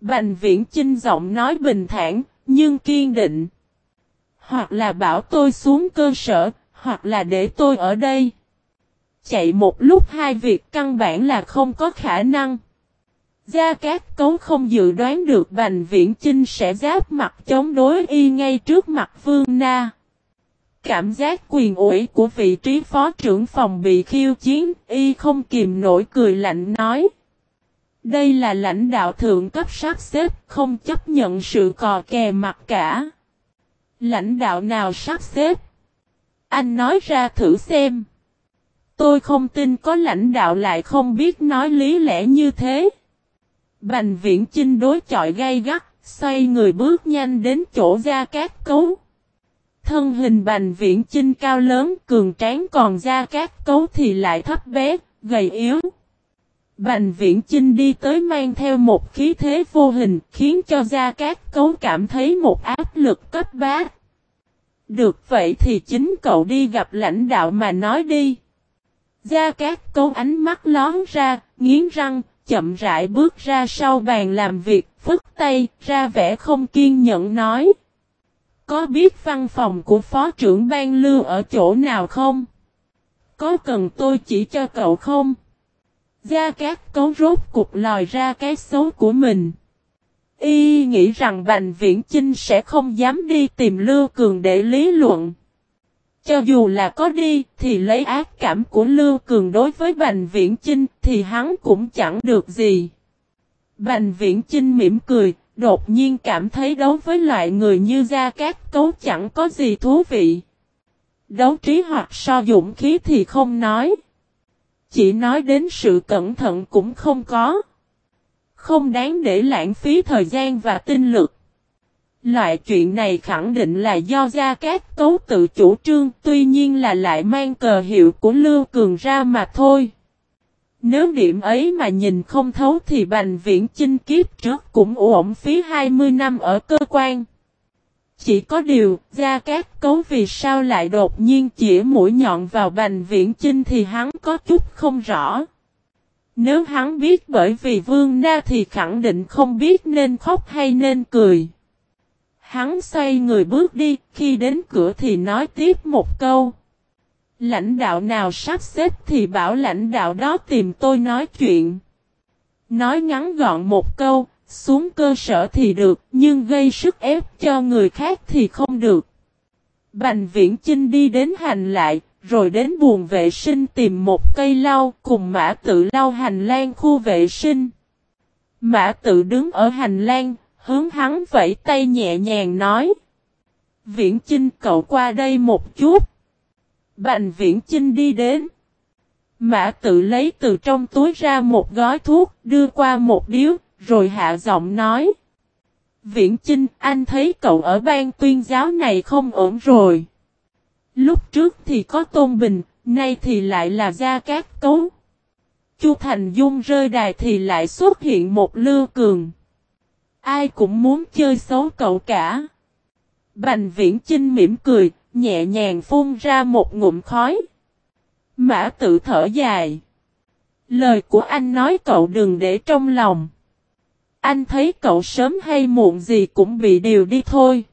Bành viễn chinh giọng nói bình thản, nhưng kiên định. Hoặc là bảo tôi xuống cơ sở, hoặc là để tôi ở đây. Chạy một lúc hai việc căn bản là không có khả năng. Gia Cát Cấu không dự đoán được Bành Viễn Chinh sẽ giáp mặt chống đối y ngay trước mặt Vương Na. Cảm giác quyền ủy của vị trí phó trưởng phòng bị khiêu chiến, y không kìm nổi cười lạnh nói. Đây là lãnh đạo thượng cấp sắp xếp, không chấp nhận sự cò kè mặt cả. Lãnh đạo nào sắp xếp? Anh nói ra thử xem. Tôi không tin có lãnh đạo lại không biết nói lý lẽ như thế. Bành viễn chinh đối chọi gay gắt, xoay người bước nhanh đến chỗ ra cát cấu. Thân hình bành viễn chinh cao lớn cường tráng còn ra các cấu thì lại thấp bé, gầy yếu. Bành viễn chinh đi tới mang theo một khí thế vô hình khiến cho Gia Cát Cấu cảm thấy một áp lực cấp bá. Được vậy thì chính cậu đi gặp lãnh đạo mà nói đi. Gia Cát Cấu ánh mắt lón ra, nghiến răng, chậm rãi bước ra sau bàn làm việc, phức tay, ra vẻ không kiên nhẫn nói. Có biết văn phòng của phó trưởng ban lưu ở chỗ nào không? Có cần tôi chỉ cho cậu không? Gia Cát cấu rốt cục lòi ra cái xấu của mình. Y nghĩ rằng Bành Viễn Chinh sẽ không dám đi tìm Lưu Cường để lý luận. Cho dù là có đi, thì lấy ác cảm của Lưu Cường đối với Bành Viễn Chinh, thì hắn cũng chẳng được gì. Bành Viễn Chinh mỉm cười, đột nhiên cảm thấy đấu với loại người như Gia Cát Cấu chẳng có gì thú vị. Đấu trí hoặc so dũng khí thì không nói. Chỉ nói đến sự cẩn thận cũng không có. Không đáng để lãng phí thời gian và tinh lực. Loại chuyện này khẳng định là do Gia Cát Cấu tự chủ trương, tuy nhiên là lại mang cờ hiệu của Lưu Cường ra mà thôi. Nếu điểm ấy mà nhìn không thấu thì Bành Viễn Chinh kiếp trước cũng uổng phí 20 năm ở cơ quan. Chỉ có điều, Gia Cát Cấu vì sao lại đột nhiên chỉ mũi nhọn vào Bành Viễn Chinh thì hắn có chút không rõ. Nếu hắn biết bởi vì Vương Na thì khẳng định không biết nên khóc hay nên cười. Hắn xoay người bước đi, khi đến cửa thì nói tiếp một câu. Lãnh đạo nào sắp xếp thì bảo lãnh đạo đó tìm tôi nói chuyện. Nói ngắn gọn một câu, xuống cơ sở thì được, nhưng gây sức ép cho người khác thì không được. Bành viễn Chinh đi đến hành lại, rồi đến buồng vệ sinh tìm một cây lau cùng mã tự lau hành lang khu vệ sinh. Mã tự đứng ở hành lang, hướng hắn vẫy tay nhẹ nhàng nói. Viễn Chinh cậu qua đây một chút. Bành viễn Chinh đi đến. Mã tự lấy từ trong túi ra một gói thuốc, đưa qua một điếu, rồi hạ giọng nói. Viễn Chinh, anh thấy cậu ở ban tuyên giáo này không ổn rồi. Lúc trước thì có Tôn Bình, nay thì lại là Gia Cát Cấu. Chu Thành Dung rơi đài thì lại xuất hiện một lưu cường. Ai cũng muốn chơi xấu cậu cả. Bành Viễn Chinh mỉm cười, nhẹ nhàng phun ra một ngụm khói. Mã tự thở dài. Lời của anh nói cậu đừng để trong lòng. Anh thấy cậu sớm hay muộn gì cũng bị điều đi thôi.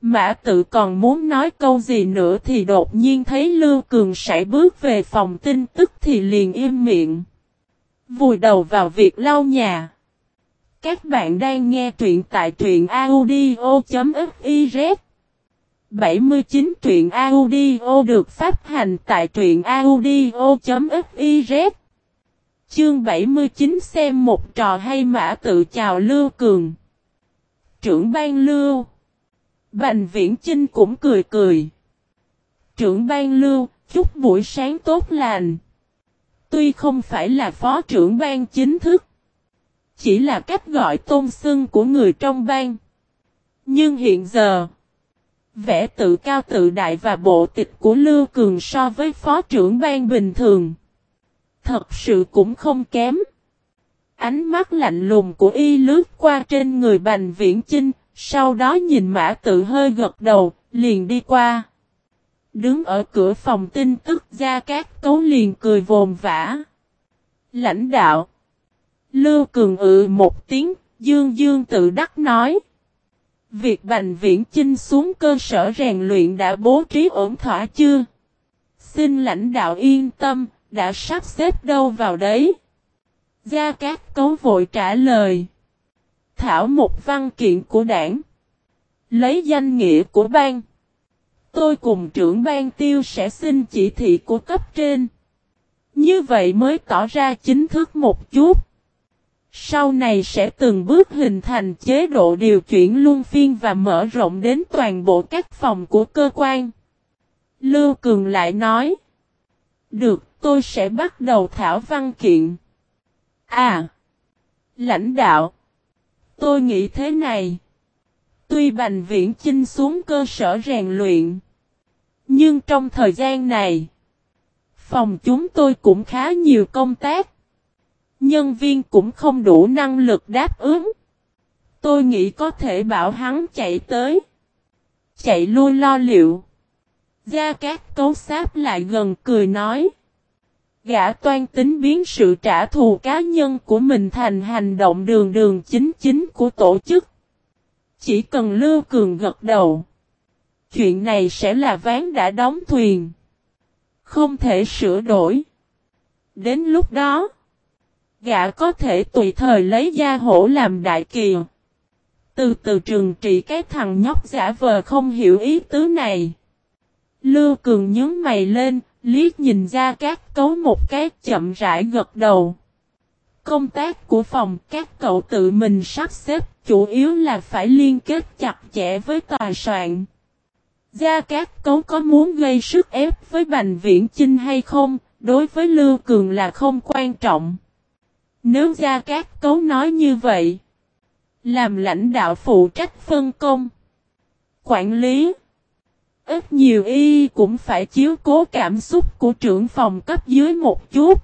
Mã tự còn muốn nói câu gì nữa thì đột nhiên thấy Lưu Cường sải bước về phòng tin tức thì liền im miệng. Vùi đầu vào việc lau nhà. Các bạn đang nghe truyện tại truyện audio.fif 79 truyện audio được phát hành tại truyện audio.fiz Chương 79 xem một trò hay mã tự chào Lưu Cường. Trưởng ban Lưu. Bành Viễn Chinh cũng cười cười. Trưởng ban Lưu, chúc buổi sáng tốt lành. Tuy không phải là phó trưởng ban chính thức. Chỉ là cách gọi tôn xưng của người trong ban. Nhưng hiện giờ, vẻ tự cao tự đại và bộ tịch của Lưu Cường so với phó trưởng ban bình thường thật sự cũng không kém. Ánh mắt lạnh lùng của y lướt qua trên người Bành Viễn Chinh, sau đó nhìn mã tự hơi gật đầu, liền đi qua. Đứng ở cửa phòng tin tức ra các cấu liền cười vồn vã. Lãnh đạo. Lưu Cường ự một tiếng, Dương Dương tự đắc nói. Việc Bành Viễn Chinh xuống cơ sở rèn luyện đã bố trí ổn thỏa chưa? Xin lãnh đạo yên tâm, đã sắp xếp đâu vào đấy? Gia Cát Cấu vội trả lời. Thảo một văn kiện của đảng. Lấy danh nghĩa của bang. Tôi cùng trưởng ban tiêu sẽ xin chỉ thị của cấp trên. Như vậy mới tỏ ra chính thức một chút. Sau này sẽ từng bước hình thành chế độ điều chuyển luân phiên và mở rộng đến toàn bộ các phòng của cơ quan. Lưu Cường lại nói. Được, tôi sẽ bắt đầu thảo văn kiện. À! Lãnh đạo! Tôi nghĩ thế này. Tuy Bành Viễn Chinh xuống cơ sở rèn luyện. Nhưng trong thời gian này, phòng chúng tôi cũng khá nhiều công tác. Nhân viên cũng không đủ năng lực đáp ứng. Tôi nghĩ có thể bảo hắn chạy tới. Chạy lui lo liệu. Gia Cát cấu sáp lại gần cười nói. Gã toan tính biến sự trả thù cá nhân của mình thành hành động đường đường chính chính của tổ chức. Chỉ cần Lưu Cường gật đầu. Chuyện này sẽ là ván đã đóng thuyền. Không thể sửa đổi. Đến lúc đó, gã có thể tùy thời lấy gia hổ làm đại kỳ. Từ từ trừng trị cái thằng nhóc giả vờ không hiểu ý tứ này. Lưu Cường nhớ mày lên, liếc nhìn ra các cấu một cái chậm rãi gật đầu. Công tác của phòng các cậu tự mình sắp xếp, chủ yếu là phải liên kết chặt chẽ với tòa soạn. Gia Cát Cấu có muốn gây sức ép với Bành Viễn Chinh hay không, đối với Lưu Cường là không quan trọng. Nếu Gia Cát Cấu nói như vậy, làm lãnh đạo phụ trách phân công, quản lý, ít nhiều y cũng phải chiếu cố cảm xúc của trưởng phòng cấp dưới một chút.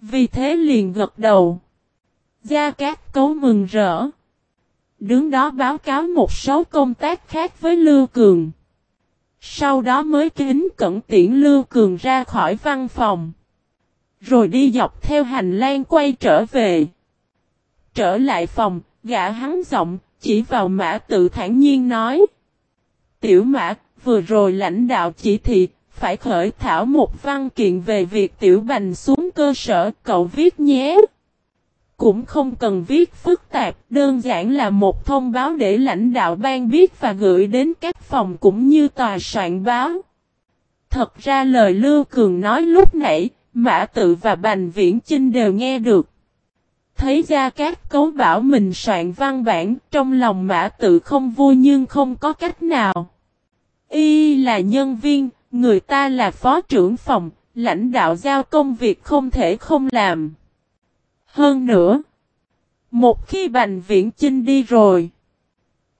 Vì thế liền gật đầu. Gia Cát Cấu mừng rỡ. Đứng đó báo cáo một số công tác khác với Lưu Cường. Sau đó mới kính cẩn tiễn Lưu Cường ra khỏi văn phòng. Rồi đi dọc theo hành lang quay trở về. Trở lại phòng, gã hắn giọng, chỉ vào mã tự thản nhiên nói. Tiểu mã, vừa rồi lãnh đạo chỉ thị, phải khởi thảo một văn kiện về việc tiểu bành xuống cơ sở, cậu viết nhé. Cũng không cần viết phức tạp, đơn giản là một thông báo để lãnh đạo ban biết và gửi đến các phòng cũng như tòa soạn báo. Thật ra lời Lưu Cường nói lúc nãy, Mã Tự và Bành Viễn Chinh đều nghe được. Thấy ra các cấu bảo mình soạn văn bản, trong lòng Mã Tự không vui nhưng không có cách nào. Y là nhân viên, người ta là phó trưởng phòng, lãnh đạo giao công việc không thể không làm. Hơn nữa, một khi Bành Viễn Chinh đi rồi,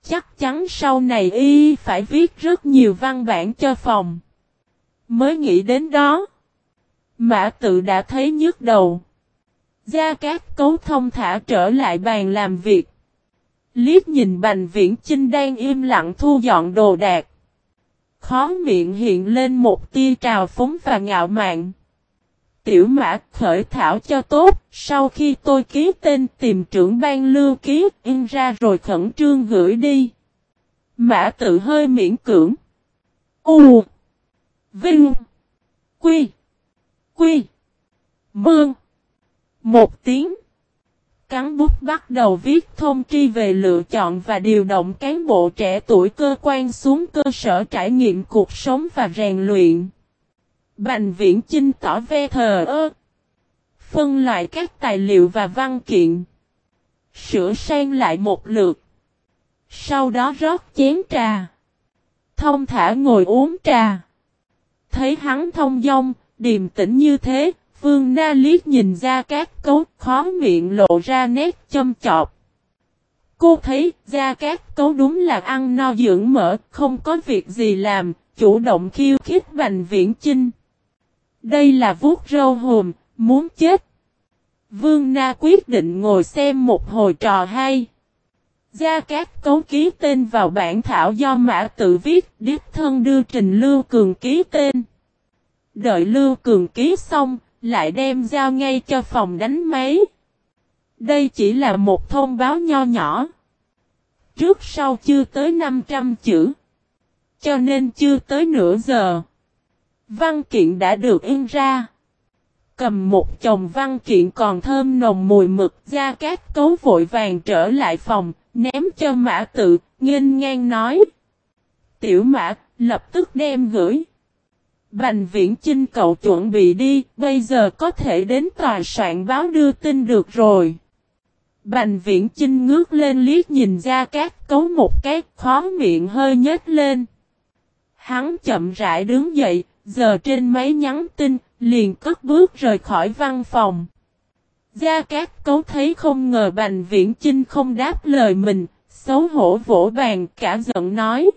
chắc chắn sau này y phải viết rất nhiều văn bản cho phòng. Mới nghĩ đến đó, Mã tự đã thấy nhức đầu. Gia Cát cấu thông thả trở lại bàn làm việc. Liếc nhìn Bành Viễn Chinh đang im lặng thu dọn đồ đạc. Khó miệng hiện lên một tia trào phúng và ngạo mạn. Tiểu mã khởi thảo cho tốt, sau khi tôi ký tên tìm trưởng ban lưu ký in ra rồi khẩn trương gửi đi. Mã tự hơi miễn cưỡng. U Vinh Quy Quy Bương. Một tiếng Cắn bút bắt đầu viết thông tri về lựa chọn và điều động cán bộ trẻ tuổi cơ quan xuống cơ sở trải nghiệm cuộc sống và rèn luyện. Bành viễn Chinh tỏ ve thờ ơ. Phân loại các tài liệu và văn kiện. Sửa sang lại một lượt. Sau đó rót chén trà. Thông thả ngồi uống trà. Thấy hắn thông dong, điềm tĩnh như thế, Vương Na liếc nhìn ra các cấu khó miệng lộ ra nét châm chọc. Cô thấy Ra Cát Cấu đúng là ăn no dưỡng mỡ, không có việc gì làm, chủ động khiêu khích Bành Viễn Chinh. Đây là vuốt râu hùm, muốn chết. Vương Na quyết định ngồi xem một hồi trò hay. Gia Cát Cấu ký tên vào bản thảo do Mã tự viết, đích thân đưa Trình Lưu Cường ký tên. Đợi Lưu Cường ký xong, lại đem giao ngay cho phòng đánh máy. Đây chỉ là một thông báo nho nhỏ. Trước sau chưa tới 500 chữ. Cho nên chưa tới nửa giờ. Văn kiện đã được in ra. Cầm một chồng văn kiện còn thơm nồng mùi mực ra các cấu vội vàng trở lại phòng, ném cho mã tự, nghênh ngang nói. Tiểu mã, lập tức đem gửi. Bành viễn chinh cậu chuẩn bị đi, bây giờ có thể đến tòa soạn báo đưa tin được rồi. Bành viễn chinh ngước lên liếc nhìn ra các cấu một cái khó miệng hơi nhếch lên. Hắn chậm rãi đứng dậy, giờ trên máy nhắn tin, liền cất bước rời khỏi văn phòng. Gia Cát Cấu thấy không ngờ Bành Viễn Chinh không đáp lời mình, xấu hổ vỗ bàn cả giận nói.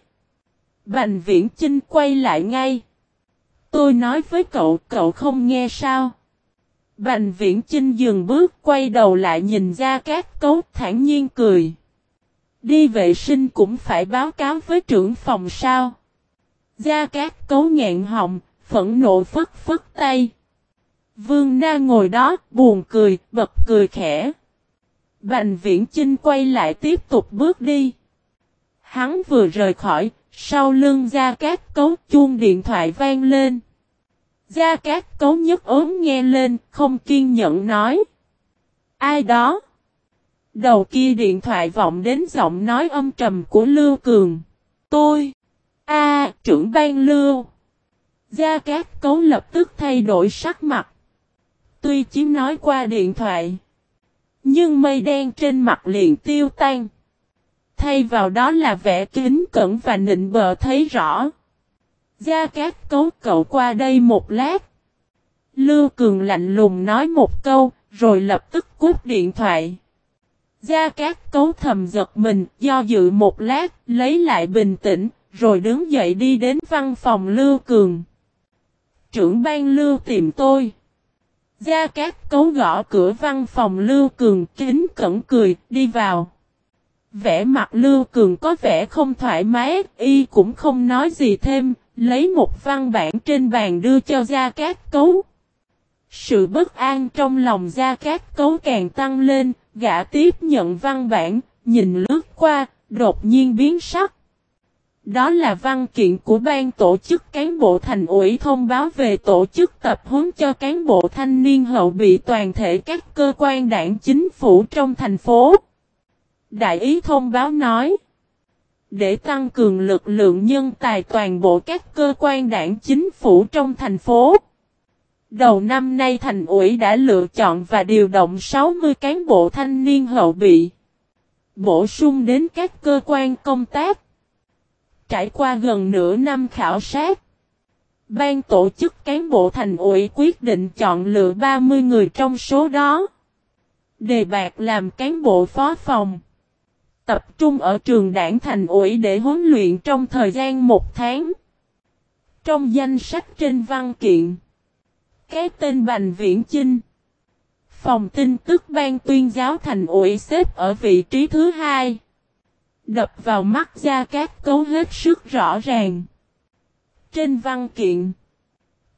Bành Viễn Chinh quay lại ngay. Tôi nói với cậu, cậu không nghe sao? Bành Viễn Chinh dừng bước quay đầu lại nhìn Ra Cát Cấu thản nhiên cười. Đi vệ sinh cũng phải báo cáo với trưởng phòng sao? Gia Cát Cấu ngẹn họng, phẫn nộ phất phất tay. Vương Na ngồi đó, buồn cười, bật cười khẽ. Bành viễn Chinh quay lại tiếp tục bước đi. Hắn vừa rời khỏi, sau lưng Gia Cát Cấu chuông điện thoại vang lên. Gia Cát Cấu nhất ốm nghe lên, không kiên nhẫn nói. Ai đó? Đầu kia điện thoại vọng đến giọng nói âm trầm của Lưu Cường. Tôi. A trưởng ban Lưu. Gia Cát Cấu lập tức thay đổi sắc mặt. Tuy chỉ nói qua điện thoại. Nhưng mây đen trên mặt liền tiêu tan. Thay vào đó là vẻ kính cẩn và nịnh bờ thấy rõ. Gia Cát Cấu cậu qua đây một lát. Lưu Cường lạnh lùng nói một câu, rồi lập tức cút điện thoại. Gia Cát Cấu thầm giật mình, do dự một lát, lấy lại bình tĩnh, rồi đứng dậy đi đến văn phòng Lưu Cường trưởng ban lưu tìm tôi. Gia Cát cấu gõ cửa văn phòng Lưu Cường kính cẩn cười, đi vào. Vẻ mặt Lưu Cường có vẻ không thoải mái, y cũng không nói gì thêm, lấy một văn bản trên bàn đưa cho Gia Cát cấu. Sự bất an trong lòng Gia Cát Cấu càng tăng lên, gã tiếp nhận văn bản, nhìn lướt qua, đột nhiên biến sắc. Đó là văn kiện của ban tổ chức cán bộ thành ủy thông báo về tổ chức tập huấn cho cán bộ thanh niên hậu bị toàn thể các cơ quan đảng chính phủ trong thành phố. Đại ý thông báo nói, để tăng cường lực lượng nhân tài toàn bộ các cơ quan đảng chính phủ trong thành phố. Đầu năm nay thành ủy đã lựa chọn và điều động 60 cán bộ thanh niên hậu bị bổ sung đến các cơ quan công tác. Trải qua gần nửa năm khảo sát, ban tổ chức cán bộ thành ủy quyết định chọn lựa 30 người trong số đó. Đề bạc làm cán bộ phó phòng. Tập trung ở trường đảng thành ủy để huấn luyện trong thời gian một tháng. Trong danh sách trên văn kiện, cái tên Bành Viễn Chinh. Phòng tin tức ban tuyên giáo thành ủy xếp ở vị trí thứ hai. Đập vào mắt ra các cấu hết sức rõ ràng. Trên văn kiện,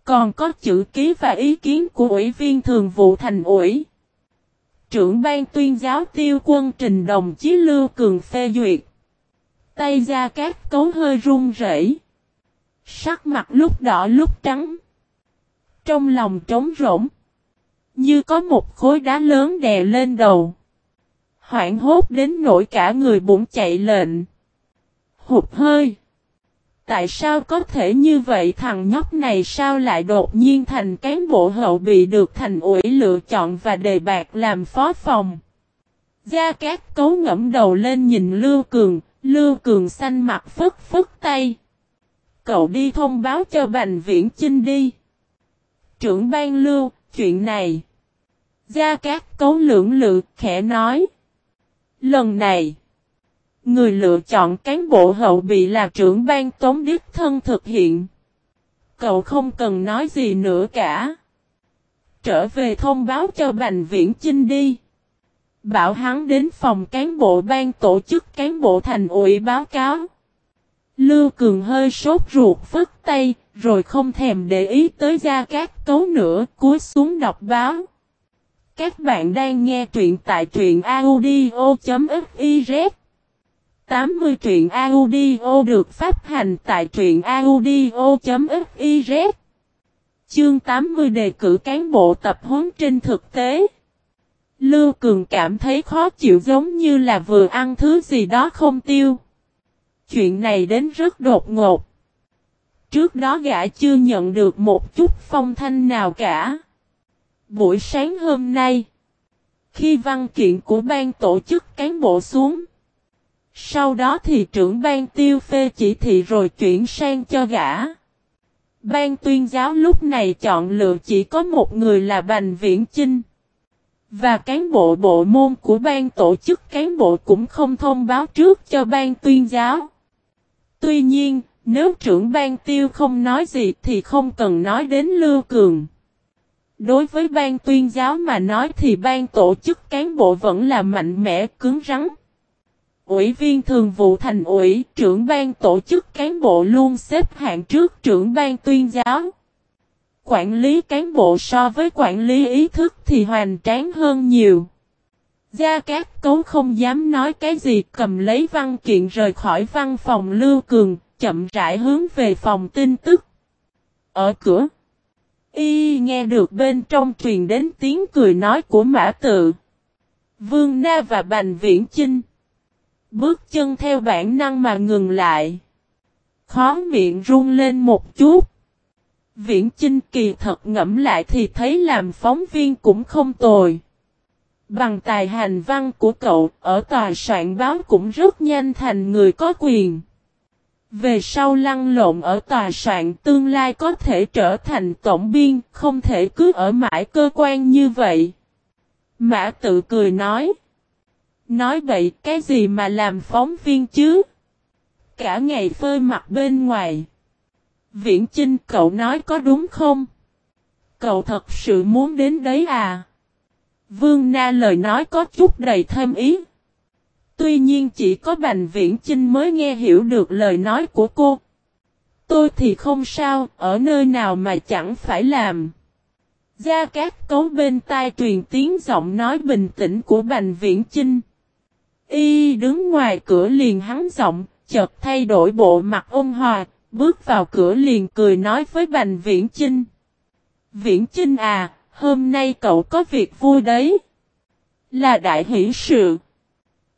còn có chữ ký và ý kiến của Ủy viên Thường vụ Thành ủy. Trưởng ban tuyên giáo tiêu quân trình đồng chí Lưu Cường phê duyệt. Tay ra các cấu hơi run rẩy. Sắc mặt lúc đỏ lúc trắng. Trong lòng trống rỗng. Như có một khối đá lớn đè lên đầu. Hoảng hốt đến nỗi cả người bụng chạy lệnh. Hụt hơi. Tại sao có thể như vậy thằng nhóc này sao lại đột nhiên thành cán bộ hậu bị được thành ủy lựa chọn và đề bạc làm phó phòng. Gia Cát cấu ngẫm đầu lên nhìn Lưu Cường, Lưu Cường xanh mặt phức phức tay. Cậu đi thông báo cho Bành Viễn Chinh đi. Trưởng ban Lưu, chuyện này. Gia Cát cấu lưỡng lự, khẽ nói. Lần này, người lựa chọn cán bộ hậu bị là trưởng ban tống đích thân thực hiện. Cậu không cần nói gì nữa cả. Trở về thông báo cho Bành Viễn Chinh đi. Bảo hắn đến phòng cán bộ ban tổ chức cán bộ thành ủy báo cáo. Lưu Cường hơi sốt ruột phức tay, rồi không thèm để ý tới gia các cấu nữa, cúi xuống đọc báo. Các bạn đang nghe truyện tại truyện audio.fif 80 truyện audio được phát hành tại truyện audio.fiz Chương 80 đề cử cán bộ tập huấn trên thực tế Lưu Cường cảm thấy khó chịu giống như là vừa ăn thứ gì đó không tiêu. Chuyện này đến rất đột ngột. Trước đó gã chưa nhận được một chút phong thanh nào cả. Buổi sáng hôm nay, khi văn kiện của ban tổ chức cán bộ xuống, sau đó thì trưởng ban tiêu phê chỉ thị rồi chuyển sang cho gã. Ban tuyên giáo lúc này chọn lựa chỉ có một người là Bành Viễn Chinh. Và cán bộ bộ môn của ban tổ chức cán bộ cũng không thông báo trước cho ban tuyên giáo. Tuy nhiên, nếu trưởng ban tiêu không nói gì thì không cần nói đến Lưu Cường. Đối với ban tuyên giáo mà nói thì ban tổ chức cán bộ vẫn là mạnh mẽ cứng rắn. Ủy viên thường vụ thành ủy, trưởng ban tổ chức cán bộ luôn xếp hạng trước trưởng ban tuyên giáo. Quản lý cán bộ so với quản lý ý thức thì hoàn tráng hơn nhiều. Gia Cát Cấu không dám nói cái gì cầm lấy văn kiện rời khỏi văn phòng Lưu Cường, chậm rãi hướng về phòng tin tức. Ở cửa, y nghe được bên trong truyền đến tiếng cười nói của Mã Tự. Vương Na và Bành Viễn Chinh. Bước chân theo bản năng mà ngừng lại. Khó miệng run lên một chút. Viễn Chinh kỳ thật ngẫm lại thì thấy làm phóng viên cũng không tồi. Bằng tài hành văn của cậu, ở tòa soạn báo cũng rất nhanh thành người có quyền. Về sau lăn lộn ở tòa soạn tương lai có thể trở thành tổng biên, không thể cứ ở mãi cơ quan như vậy. Mã tự cười nói. Nói vậy cái gì mà làm phóng viên chứ? Cả ngày phơi mặt bên ngoài. Viễn Chinh cậu nói có đúng không? Cậu thật sự muốn đến đấy à? Vương Na lời nói có chút đầy thêm ý. Tuy nhiên chỉ có Bành Viễn Chinh mới nghe hiểu được lời nói của cô. Tôi thì không sao, ở nơi nào mà chẳng phải làm. Gia Cát Cấu bên tai truyền tiếng giọng nói bình tĩnh của Bành Viễn Chinh. Y đứng ngoài cửa liền hắn giọng, chợt thay đổi bộ mặt ôn hòa, bước vào cửa liền cười nói với Bành Viễn Chinh. Viễn Chinh à, hôm nay cậu có việc vui đấy. Là đại hỷ sự.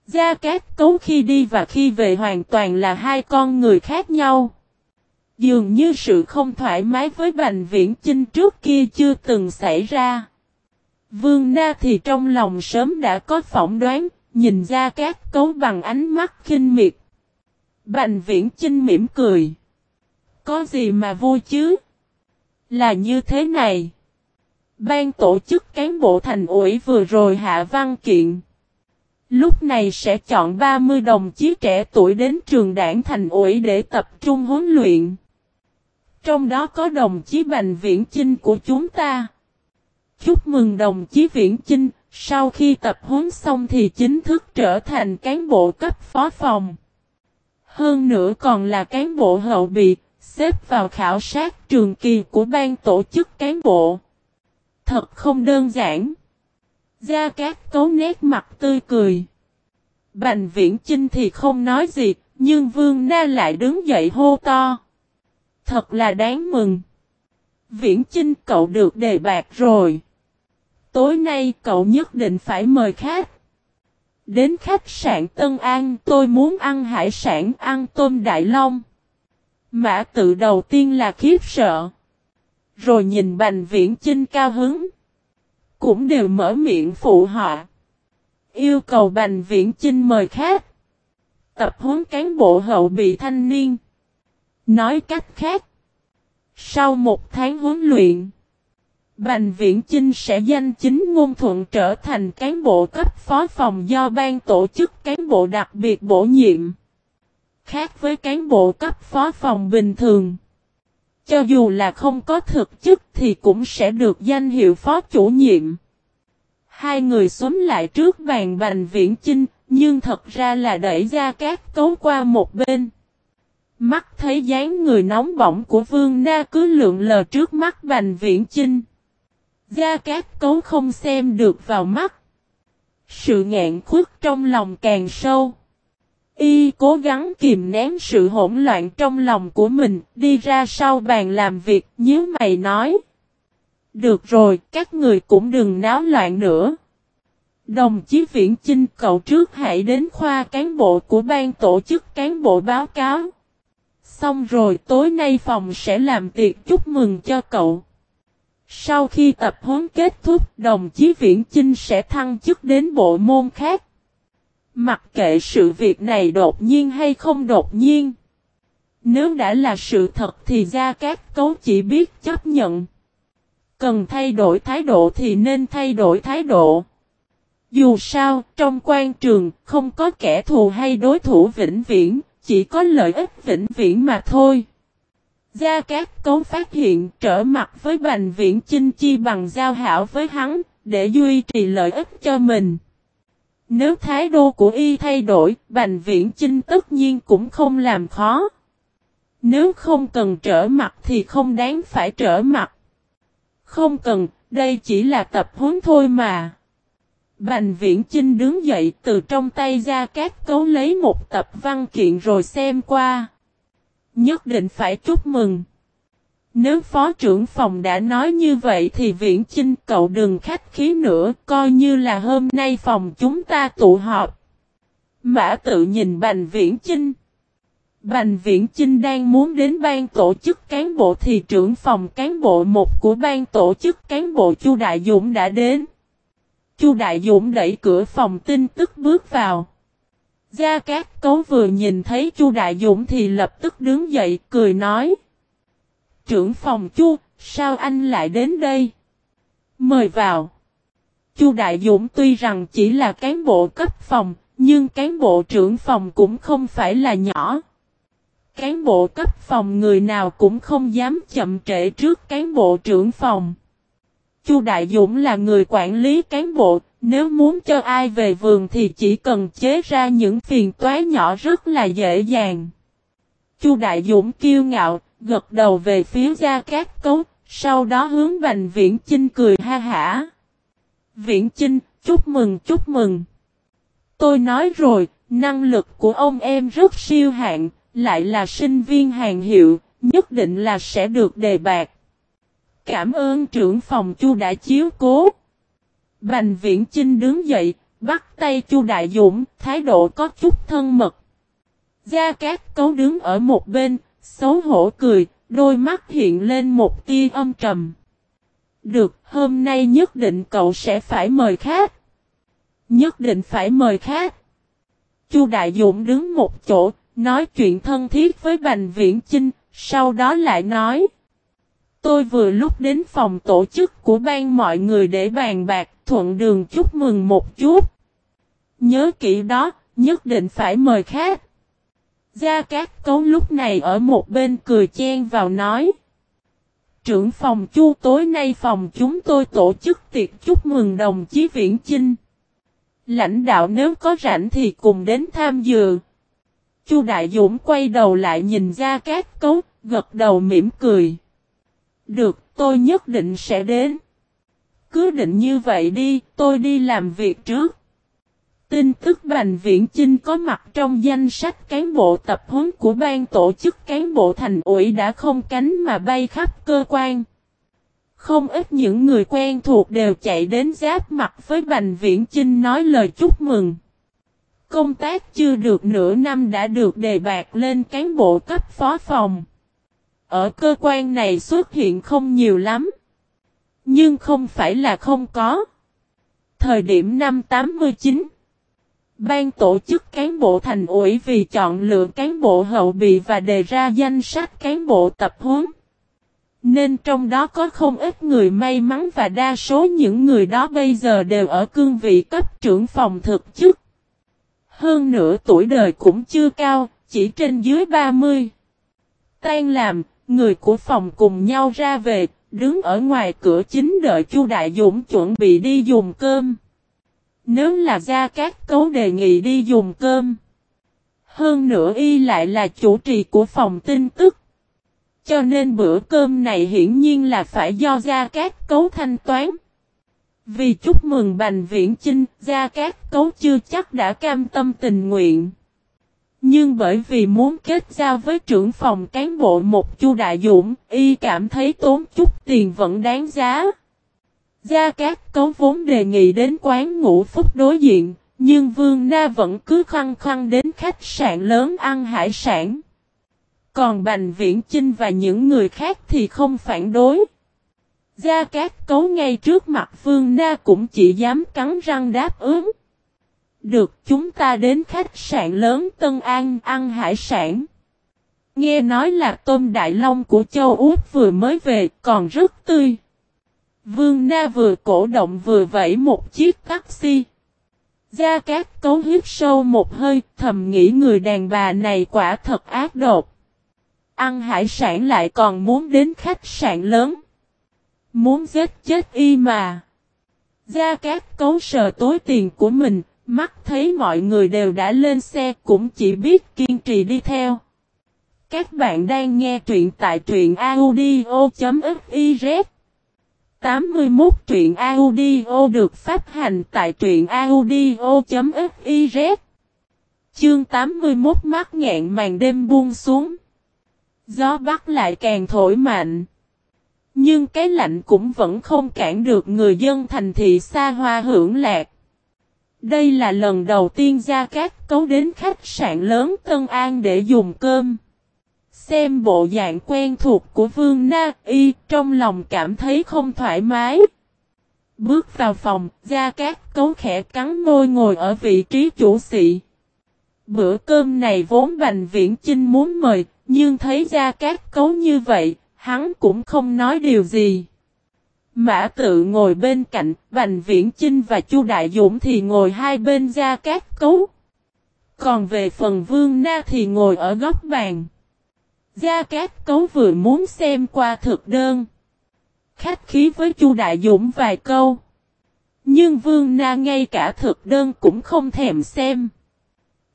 Gia Cát Cấu khi đi và khi về hoàn toàn là hai con người khác nhau. Dường như sự không thoải mái với Bành Viễn Chinh trước kia chưa từng xảy ra. Vương Na thì trong lòng sớm đã có phỏng đoán, nhìn ra các cấu bằng ánh mắt khinh miệt. Bành Viễn Chinh mỉm cười. Có gì mà vui chứ? Là như thế này. Ban tổ chức cán bộ thành ủy vừa rồi hạ văn kiện. Lúc này sẽ chọn 30 đồng chí trẻ tuổi đến trường đảng thành ủy để tập trung huấn luyện. Trong đó có đồng chí Bành Viễn Chinh của chúng ta. Chúc mừng đồng chí Viễn Chinh, sau khi tập huấn xong thì chính thức trở thành cán bộ cấp phó phòng. Hơn nữa còn là cán bộ hậu bị, xếp vào khảo sát trường kỳ của ban tổ chức cán bộ. Thật không đơn giản. Gia Cát cấu nét mặt tươi cười. Bành viễn Chinh thì không nói gì, nhưng Vương Na lại đứng dậy hô to. Thật là đáng mừng. Viễn Chinh cậu được đề bạc rồi. Tối nay cậu nhất định phải mời khách. Đến khách sạn Tân An, tôi muốn ăn hải sản, ăn tôm đại long. Mã tự đầu tiên là khiếp sợ. Rồi nhìn Bành Viễn Chinh cao hứng. Cũng đều mở miệng phụ họ. Yêu cầu Bành Viễn Chinh mời khách. Tập huấn cán bộ hậu bị thanh niên. Nói cách khác. Sau một tháng huấn luyện. Bành Viễn Chinh sẽ danh chính ngôn thuận trở thành cán bộ cấp phó phòng do ban tổ chức cán bộ đặc biệt bổ nhiệm. Khác với cán bộ cấp phó phòng bình thường. Cho dù là không có thực chức thì cũng sẽ được danh hiệu phó chủ nhiệm. Hai người xúm lại trước bàn Bành Viễn Chinh, nhưng thật ra là đẩy ra các cấu qua một bên. Mắt thấy dáng người nóng bỏng của Vương Na cứ lượng lờ trước mắt Bành Viễn Chinh. Gia Cát Cấu không xem được vào mắt. Sự ngạn khuất trong lòng càng sâu. Y cố gắng kìm nén sự hỗn loạn trong lòng của mình, đi ra sau bàn làm việc, nhíu mày nói. Được rồi, các người cũng đừng náo loạn nữa. Đồng chí Viễn Chinh cậu trước hãy đến khoa cán bộ của ban tổ chức cán bộ báo cáo. Xong rồi tối nay phòng sẽ làm tiệc chúc mừng cho cậu. Sau khi tập huấn kết thúc, đồng chí Viễn Chinh sẽ thăng chức đến bộ môn khác. Mặc kệ sự việc này đột nhiên hay không đột nhiên. Nếu đã là sự thật thì Gia Cát Cấu chỉ biết chấp nhận. Cần thay đổi thái độ thì nên thay đổi thái độ. Dù sao, trong quan trường, không có kẻ thù hay đối thủ vĩnh viễn, chỉ có lợi ích vĩnh viễn mà thôi. Gia Cát Cấu phát hiện trở mặt với Bành Viễn Chinh chi bằng giao hảo với hắn, để duy trì lợi ích cho mình. Nếu thái độ của y thay đổi, Bành Viễn Chinh tất nhiên cũng không làm khó. Nếu không cần trở mặt thì không đáng phải trở mặt. Không cần, đây chỉ là tập huấn thôi mà. Bành Viễn Chinh đứng dậy từ trong tay ra các cấu lấy một tập văn kiện rồi xem qua. Nhất định phải chúc mừng. Nếu phó trưởng phòng đã nói như vậy thì Viễn Chinh cậu đừng khách khí nữa, coi như là hôm nay phòng chúng ta tụ họp. Mã tự nhìn Bành Viễn Chinh. Bành Viễn Chinh đang muốn đến ban tổ chức cán bộ thì trưởng phòng cán bộ một của ban tổ chức cán bộ Chu Đại Dũng đã đến. Chu Đại Dũng đẩy cửa phòng tin tức bước vào. Gia Cát Cấu vừa nhìn thấy Chu Đại Dũng thì lập tức đứng dậy cười nói. Trưởng phòng Chu, sao anh lại đến đây? Mời vào. Chu Đại Dũng tuy rằng chỉ là cán bộ cấp phòng, nhưng cán bộ trưởng phòng cũng không phải là nhỏ. Cán bộ cấp phòng người nào cũng không dám chậm trễ trước cán bộ trưởng phòng. Chu Đại Dũng là người quản lý cán bộ, nếu muốn cho ai về vườn thì chỉ cần chế ra những phiền toái nhỏ rất là dễ dàng. Chu Đại Dũng kiêu ngạo, gật đầu về phía Gia Cát Cấu, sau đó hướng Bành Viễn Chinh cười ha hả. Viễn Chinh, chúc mừng chúc mừng. Tôi nói rồi, năng lực của ông em rất siêu hạng, lại là sinh viên hàng hiệu, nhất định là sẽ được đề bạc. Cảm ơn trưởng phòng Chu đã chiếu cố. Bành Viễn Chinh đứng dậy, bắt tay Chu Đại Dũng, thái độ có chút thân mật. Gia Cát Cấu đứng ở một bên, xấu hổ cười, đôi mắt hiện lên một tia âm trầm. Được, hôm nay nhất định cậu sẽ phải mời khác. Nhất định phải mời khác. Chu Đại Dũng đứng một chỗ, nói chuyện thân thiết với Bành Viễn Chinh, sau đó lại nói. Tôi vừa lúc đến phòng tổ chức của ban mọi người để bàn bạc, thuận đường chúc mừng một chút. Nhớ kỹ đó, nhất định phải mời khác. Gia Cát Cấu lúc này ở một bên cười chen vào nói. Trưởng phòng chu tối nay phòng chúng tôi tổ chức tiệc chúc mừng đồng chí Viễn Chinh. Lãnh đạo nếu có rảnh thì cùng đến tham dự. Chu Đại Dũng quay đầu lại nhìn Gia Cát Cấu, gật đầu mỉm cười. Được, tôi nhất định sẽ đến. Cứ định như vậy đi, tôi đi làm việc trước. Tin tức Bành Viễn Chinh có mặt trong danh sách cán bộ tập huấn của ban tổ chức cán bộ thành ủy đã không cánh mà bay khắp cơ quan. Không ít những người quen thuộc đều chạy đến giáp mặt với Bành Viễn Chinh nói lời chúc mừng. Công tác chưa được nửa năm đã được đề bạc lên cán bộ cấp phó phòng. Ở cơ quan này xuất hiện không nhiều lắm. Nhưng không phải là không có. Thời điểm năm 89 Ban tổ chức cán bộ thành ủy vì chọn lựa cán bộ hậu bị và đề ra danh sách cán bộ tập huấn. Nên trong đó có không ít người may mắn và đa số những người đó bây giờ đều ở cương vị cấp trưởng phòng thực chức. Hơn nửa tuổi đời cũng chưa cao, chỉ trên dưới 30. Tan làm, người của phòng cùng nhau ra về, đứng ở ngoài cửa chính đợi Chu Đại Dũng chuẩn bị đi dùng cơm. Nếu là Gia Cát Cấu đề nghị đi dùng cơm. Hơn nữa y lại là chủ trì của phòng tin tức. Cho nên bữa cơm này hiển nhiên là phải do Gia Cát Cấu thanh toán. Vì chúc mừng Bành Viễn Chinh, Gia Cát Cấu chưa chắc đã cam tâm tình nguyện. Nhưng bởi vì muốn kết giao với trưởng phòng cán bộ một chu đại dũng, y cảm thấy tốn chút tiền vẫn đáng giá. Gia Cát Cấu vốn đề nghị đến quán ngũ phúc đối diện, nhưng Vương Na vẫn cứ khăng khăng đến khách sạn lớn ăn hải sản. Còn Bành Viễn Chinh và những người khác thì không phản đối. Gia Cát Cấu ngay trước mặt Vương Na cũng chỉ dám cắn răng đáp ứng. Được chúng ta đến khách sạn lớn Tân An ăn hải sản. Nghe nói là tôm đại long của châu Út vừa mới về còn rất tươi. Vương Na vừa cổ động vừa vẫy một chiếc taxi. Gia Cát cấu hít sâu một hơi thầm nghĩ người đàn bà này quả thật ác độc. Ăn hải sản lại còn muốn đến khách sạn lớn. Muốn giết chết y mà. Gia Cát cấu sờ tối tiền của mình, mắt thấy mọi người đều đã lên xe cũng chỉ biết kiên trì đi theo. Các bạn đang nghe truyện tại truyện audio.fiz 81 truyện audio được phát hành tại truyện audio.fiz Chương 81 mắt ngẹn màn đêm buông xuống. Gió bắc lại càng thổi mạnh. Nhưng cái lạnh cũng vẫn không cản được người dân thành thị xa hoa hưởng lạc. Đây là lần đầu tiên Gia Cát Cấu đến khách sạn lớn Tân An để dùng cơm. Xem bộ dạng quen thuộc của Vương Na Y trong lòng cảm thấy không thoải mái. Bước vào phòng, Gia Cát Cấu khẽ cắn môi ngồi ở vị trí chủ sĩ. Bữa cơm này vốn Bành Viễn Chinh muốn mời, nhưng thấy Gia Cát Cấu như vậy, hắn cũng không nói điều gì. Mã tự ngồi bên cạnh, Bành Viễn Chinh và Chu Đại Dũng thì ngồi hai bên Gia Cát Cấu. Còn về phần Vương Na thì ngồi ở góc bàn. Gia Cát Cấu vừa muốn xem qua thực đơn. Khách khí với Chu Đại Dũng vài câu. Nhưng Vương Na ngay cả thực đơn cũng không thèm xem.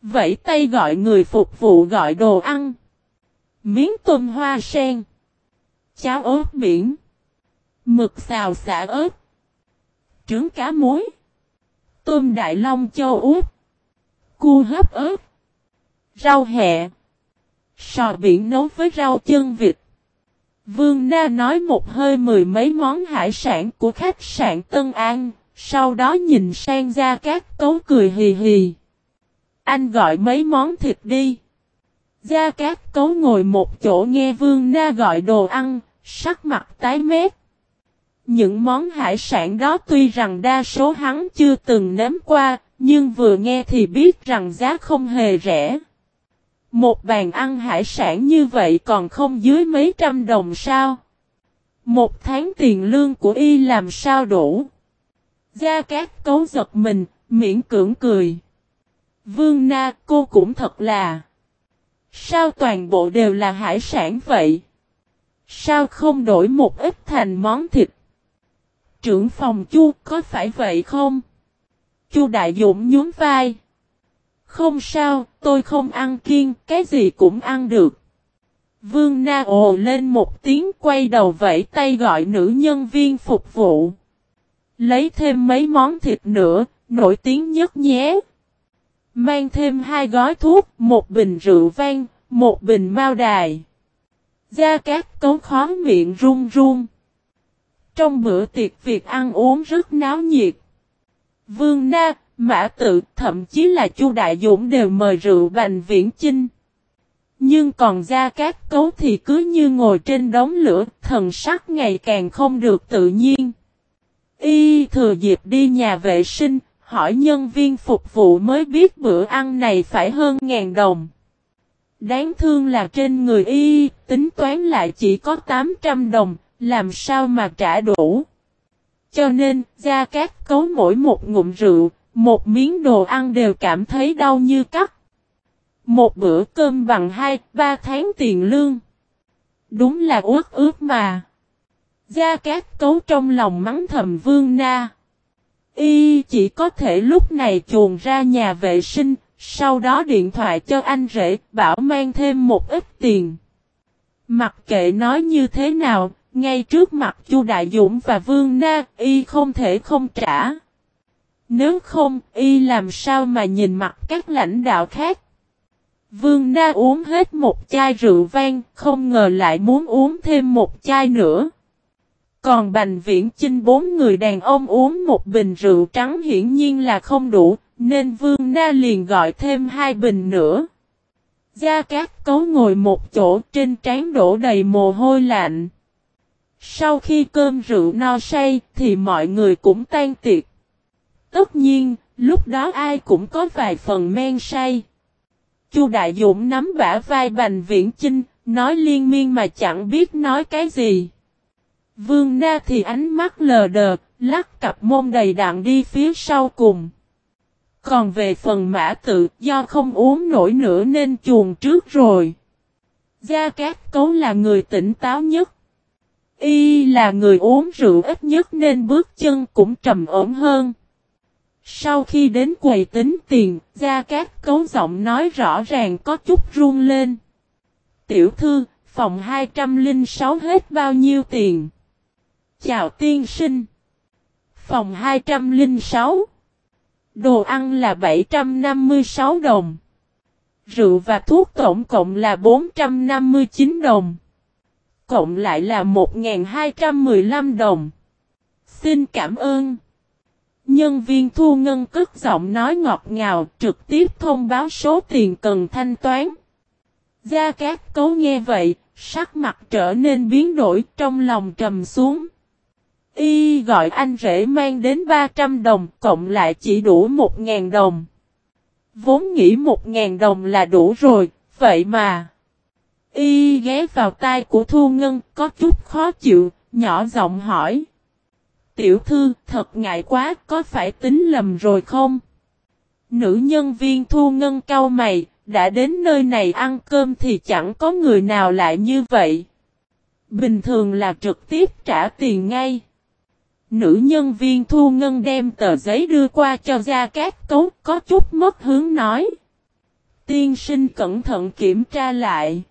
Vẫy tay gọi người phục vụ gọi đồ ăn. Miếng tôm hoa sen. Cháo ớt biển. Mực xào xả ớt. Trứng cá muối. Tôm đại long châu út. Cua hấp ớt. Rau hẹ. Sò biển nấu với rau chân vịt. Vương Na nói một hơi mười mấy món hải sản của khách sạn Tân An, sau đó nhìn sang Gia Cát Cấu cười hì hì. Anh gọi mấy món thịt đi. Gia Cát Cấu ngồi một chỗ nghe Vương Na gọi đồ ăn, sắc mặt tái mét. Những món hải sản đó tuy rằng đa số hắn chưa từng nếm qua, nhưng vừa nghe thì biết rằng giá không hề rẻ. Một bàn ăn hải sản như vậy còn không dưới mấy trăm đồng sao? Một tháng tiền lương của y làm sao đủ? Gia Cát cấu giật mình, miễn cưỡng cười. Vương Na cô cũng thật là. Sao toàn bộ đều là hải sản vậy? Sao không đổi một ít thành món thịt? Trưởng phòng chu có phải vậy không? Chu Đại Dũng nhún vai. Không sao, tôi không ăn kiêng, cái gì cũng ăn được. Vương Na ồ lên một tiếng quay đầu vẫy tay gọi nữ nhân viên phục vụ. Lấy thêm mấy món thịt nữa, nổi tiếng nhất nhé. Mang thêm hai gói thuốc, một bình rượu vang, một bình mao đài. Gia Cát cấu khó miệng run run. Trong bữa tiệc việc ăn uống rất náo nhiệt. Vương Na, Mã Tự, thậm chí là Chu Đại Dũng đều mời rượu Bành Viễn Chinh. Nhưng còn Gia Cát Cấu thì cứ như ngồi trên đống lửa, thần sắc ngày càng không được tự nhiên. Y thừa dịp đi nhà vệ sinh, hỏi nhân viên phục vụ mới biết bữa ăn này phải hơn ngàn đồng. Đáng thương là trên người y, tính toán lại chỉ có 800 đồng, làm sao mà trả đủ. Cho nên, Gia Cát cấu mỗi một ngụm rượu, một miếng đồ ăn đều cảm thấy đau như cắt. Một bữa cơm bằng hai, ba tháng tiền lương. Đúng là uất ước mà. Gia Cát cấu trong lòng mắng thầm Vương Na. Y chỉ có thể lúc này chuồn ra nhà vệ sinh, sau đó điện thoại cho anh rể, bảo mang thêm một ít tiền. Mặc kệ nói như thế nào, ngay trước mặt Chu Đại Dũng và Vương Na, y không thể không trả. Nếu không, y làm sao mà nhìn mặt các lãnh đạo khác. Vương Na uống hết một chai rượu vang, không ngờ lại muốn uống thêm một chai nữa. Còn Bành Viễn Chinh bốn người đàn ông uống một bình rượu trắng hiển nhiên là không đủ, nên Vương Na liền gọi thêm hai bình nữa. Gia Cát Cấu ngồi một chỗ trên trán đổ đầy mồ hôi lạnh. Sau khi cơm rượu no say thì mọi người cũng tan tiệc. Tất nhiên, lúc đó ai cũng có vài phần men say. Chu Đại Dũng nắm bả vai Bành Viễn Chinh, nói liên miên mà chẳng biết nói cái gì. Vương Na thì ánh mắt lờ đờ, lắc cặp môn đầy đạn đi phía sau cùng. Còn về phần mã tự, do không uống nổi nữa nên chuồn trước rồi. Gia Cát Cấu là người tỉnh táo nhất. Y là người uống rượu ít nhất nên bước chân cũng trầm ổn hơn. Sau khi đến quầy tính tiền, Gia Cát Cấu giọng nói rõ ràng có chút run lên. Tiểu thư, phòng 206 hết bao nhiêu tiền? Chào tiên sinh. Phòng 206. Đồ ăn là 756 đồng. Rượu và thuốc tổng cộng là 459 đồng. Cộng lại là 1.215 đồng. Xin cảm ơn. Nhân viên thu ngân cất giọng nói ngọt ngào trực tiếp thông báo số tiền cần thanh toán. Gia Cát Cấu nghe vậy, sắc mặt trở nên biến đổi trong lòng trầm xuống. Y gọi anh rể mang đến 300 đồng, cộng lại chỉ đủ 1.000 đồng. Vốn nghĩ 1.000 đồng là đủ rồi, vậy mà. Y ghé vào tai của Thu Ngân, có chút khó chịu, nhỏ giọng hỏi. Tiểu thư, thật ngại quá, có phải tính lầm rồi không? Nữ nhân viên Thu Ngân cau mày, đã đến nơi này ăn cơm thì chẳng có người nào lại như vậy. Bình thường là trực tiếp trả tiền ngay. Nữ nhân viên thu ngân đem tờ giấy đưa qua cho Gia Cát Cấu có chút mất hướng nói. Tiên sinh cẩn thận kiểm tra lại.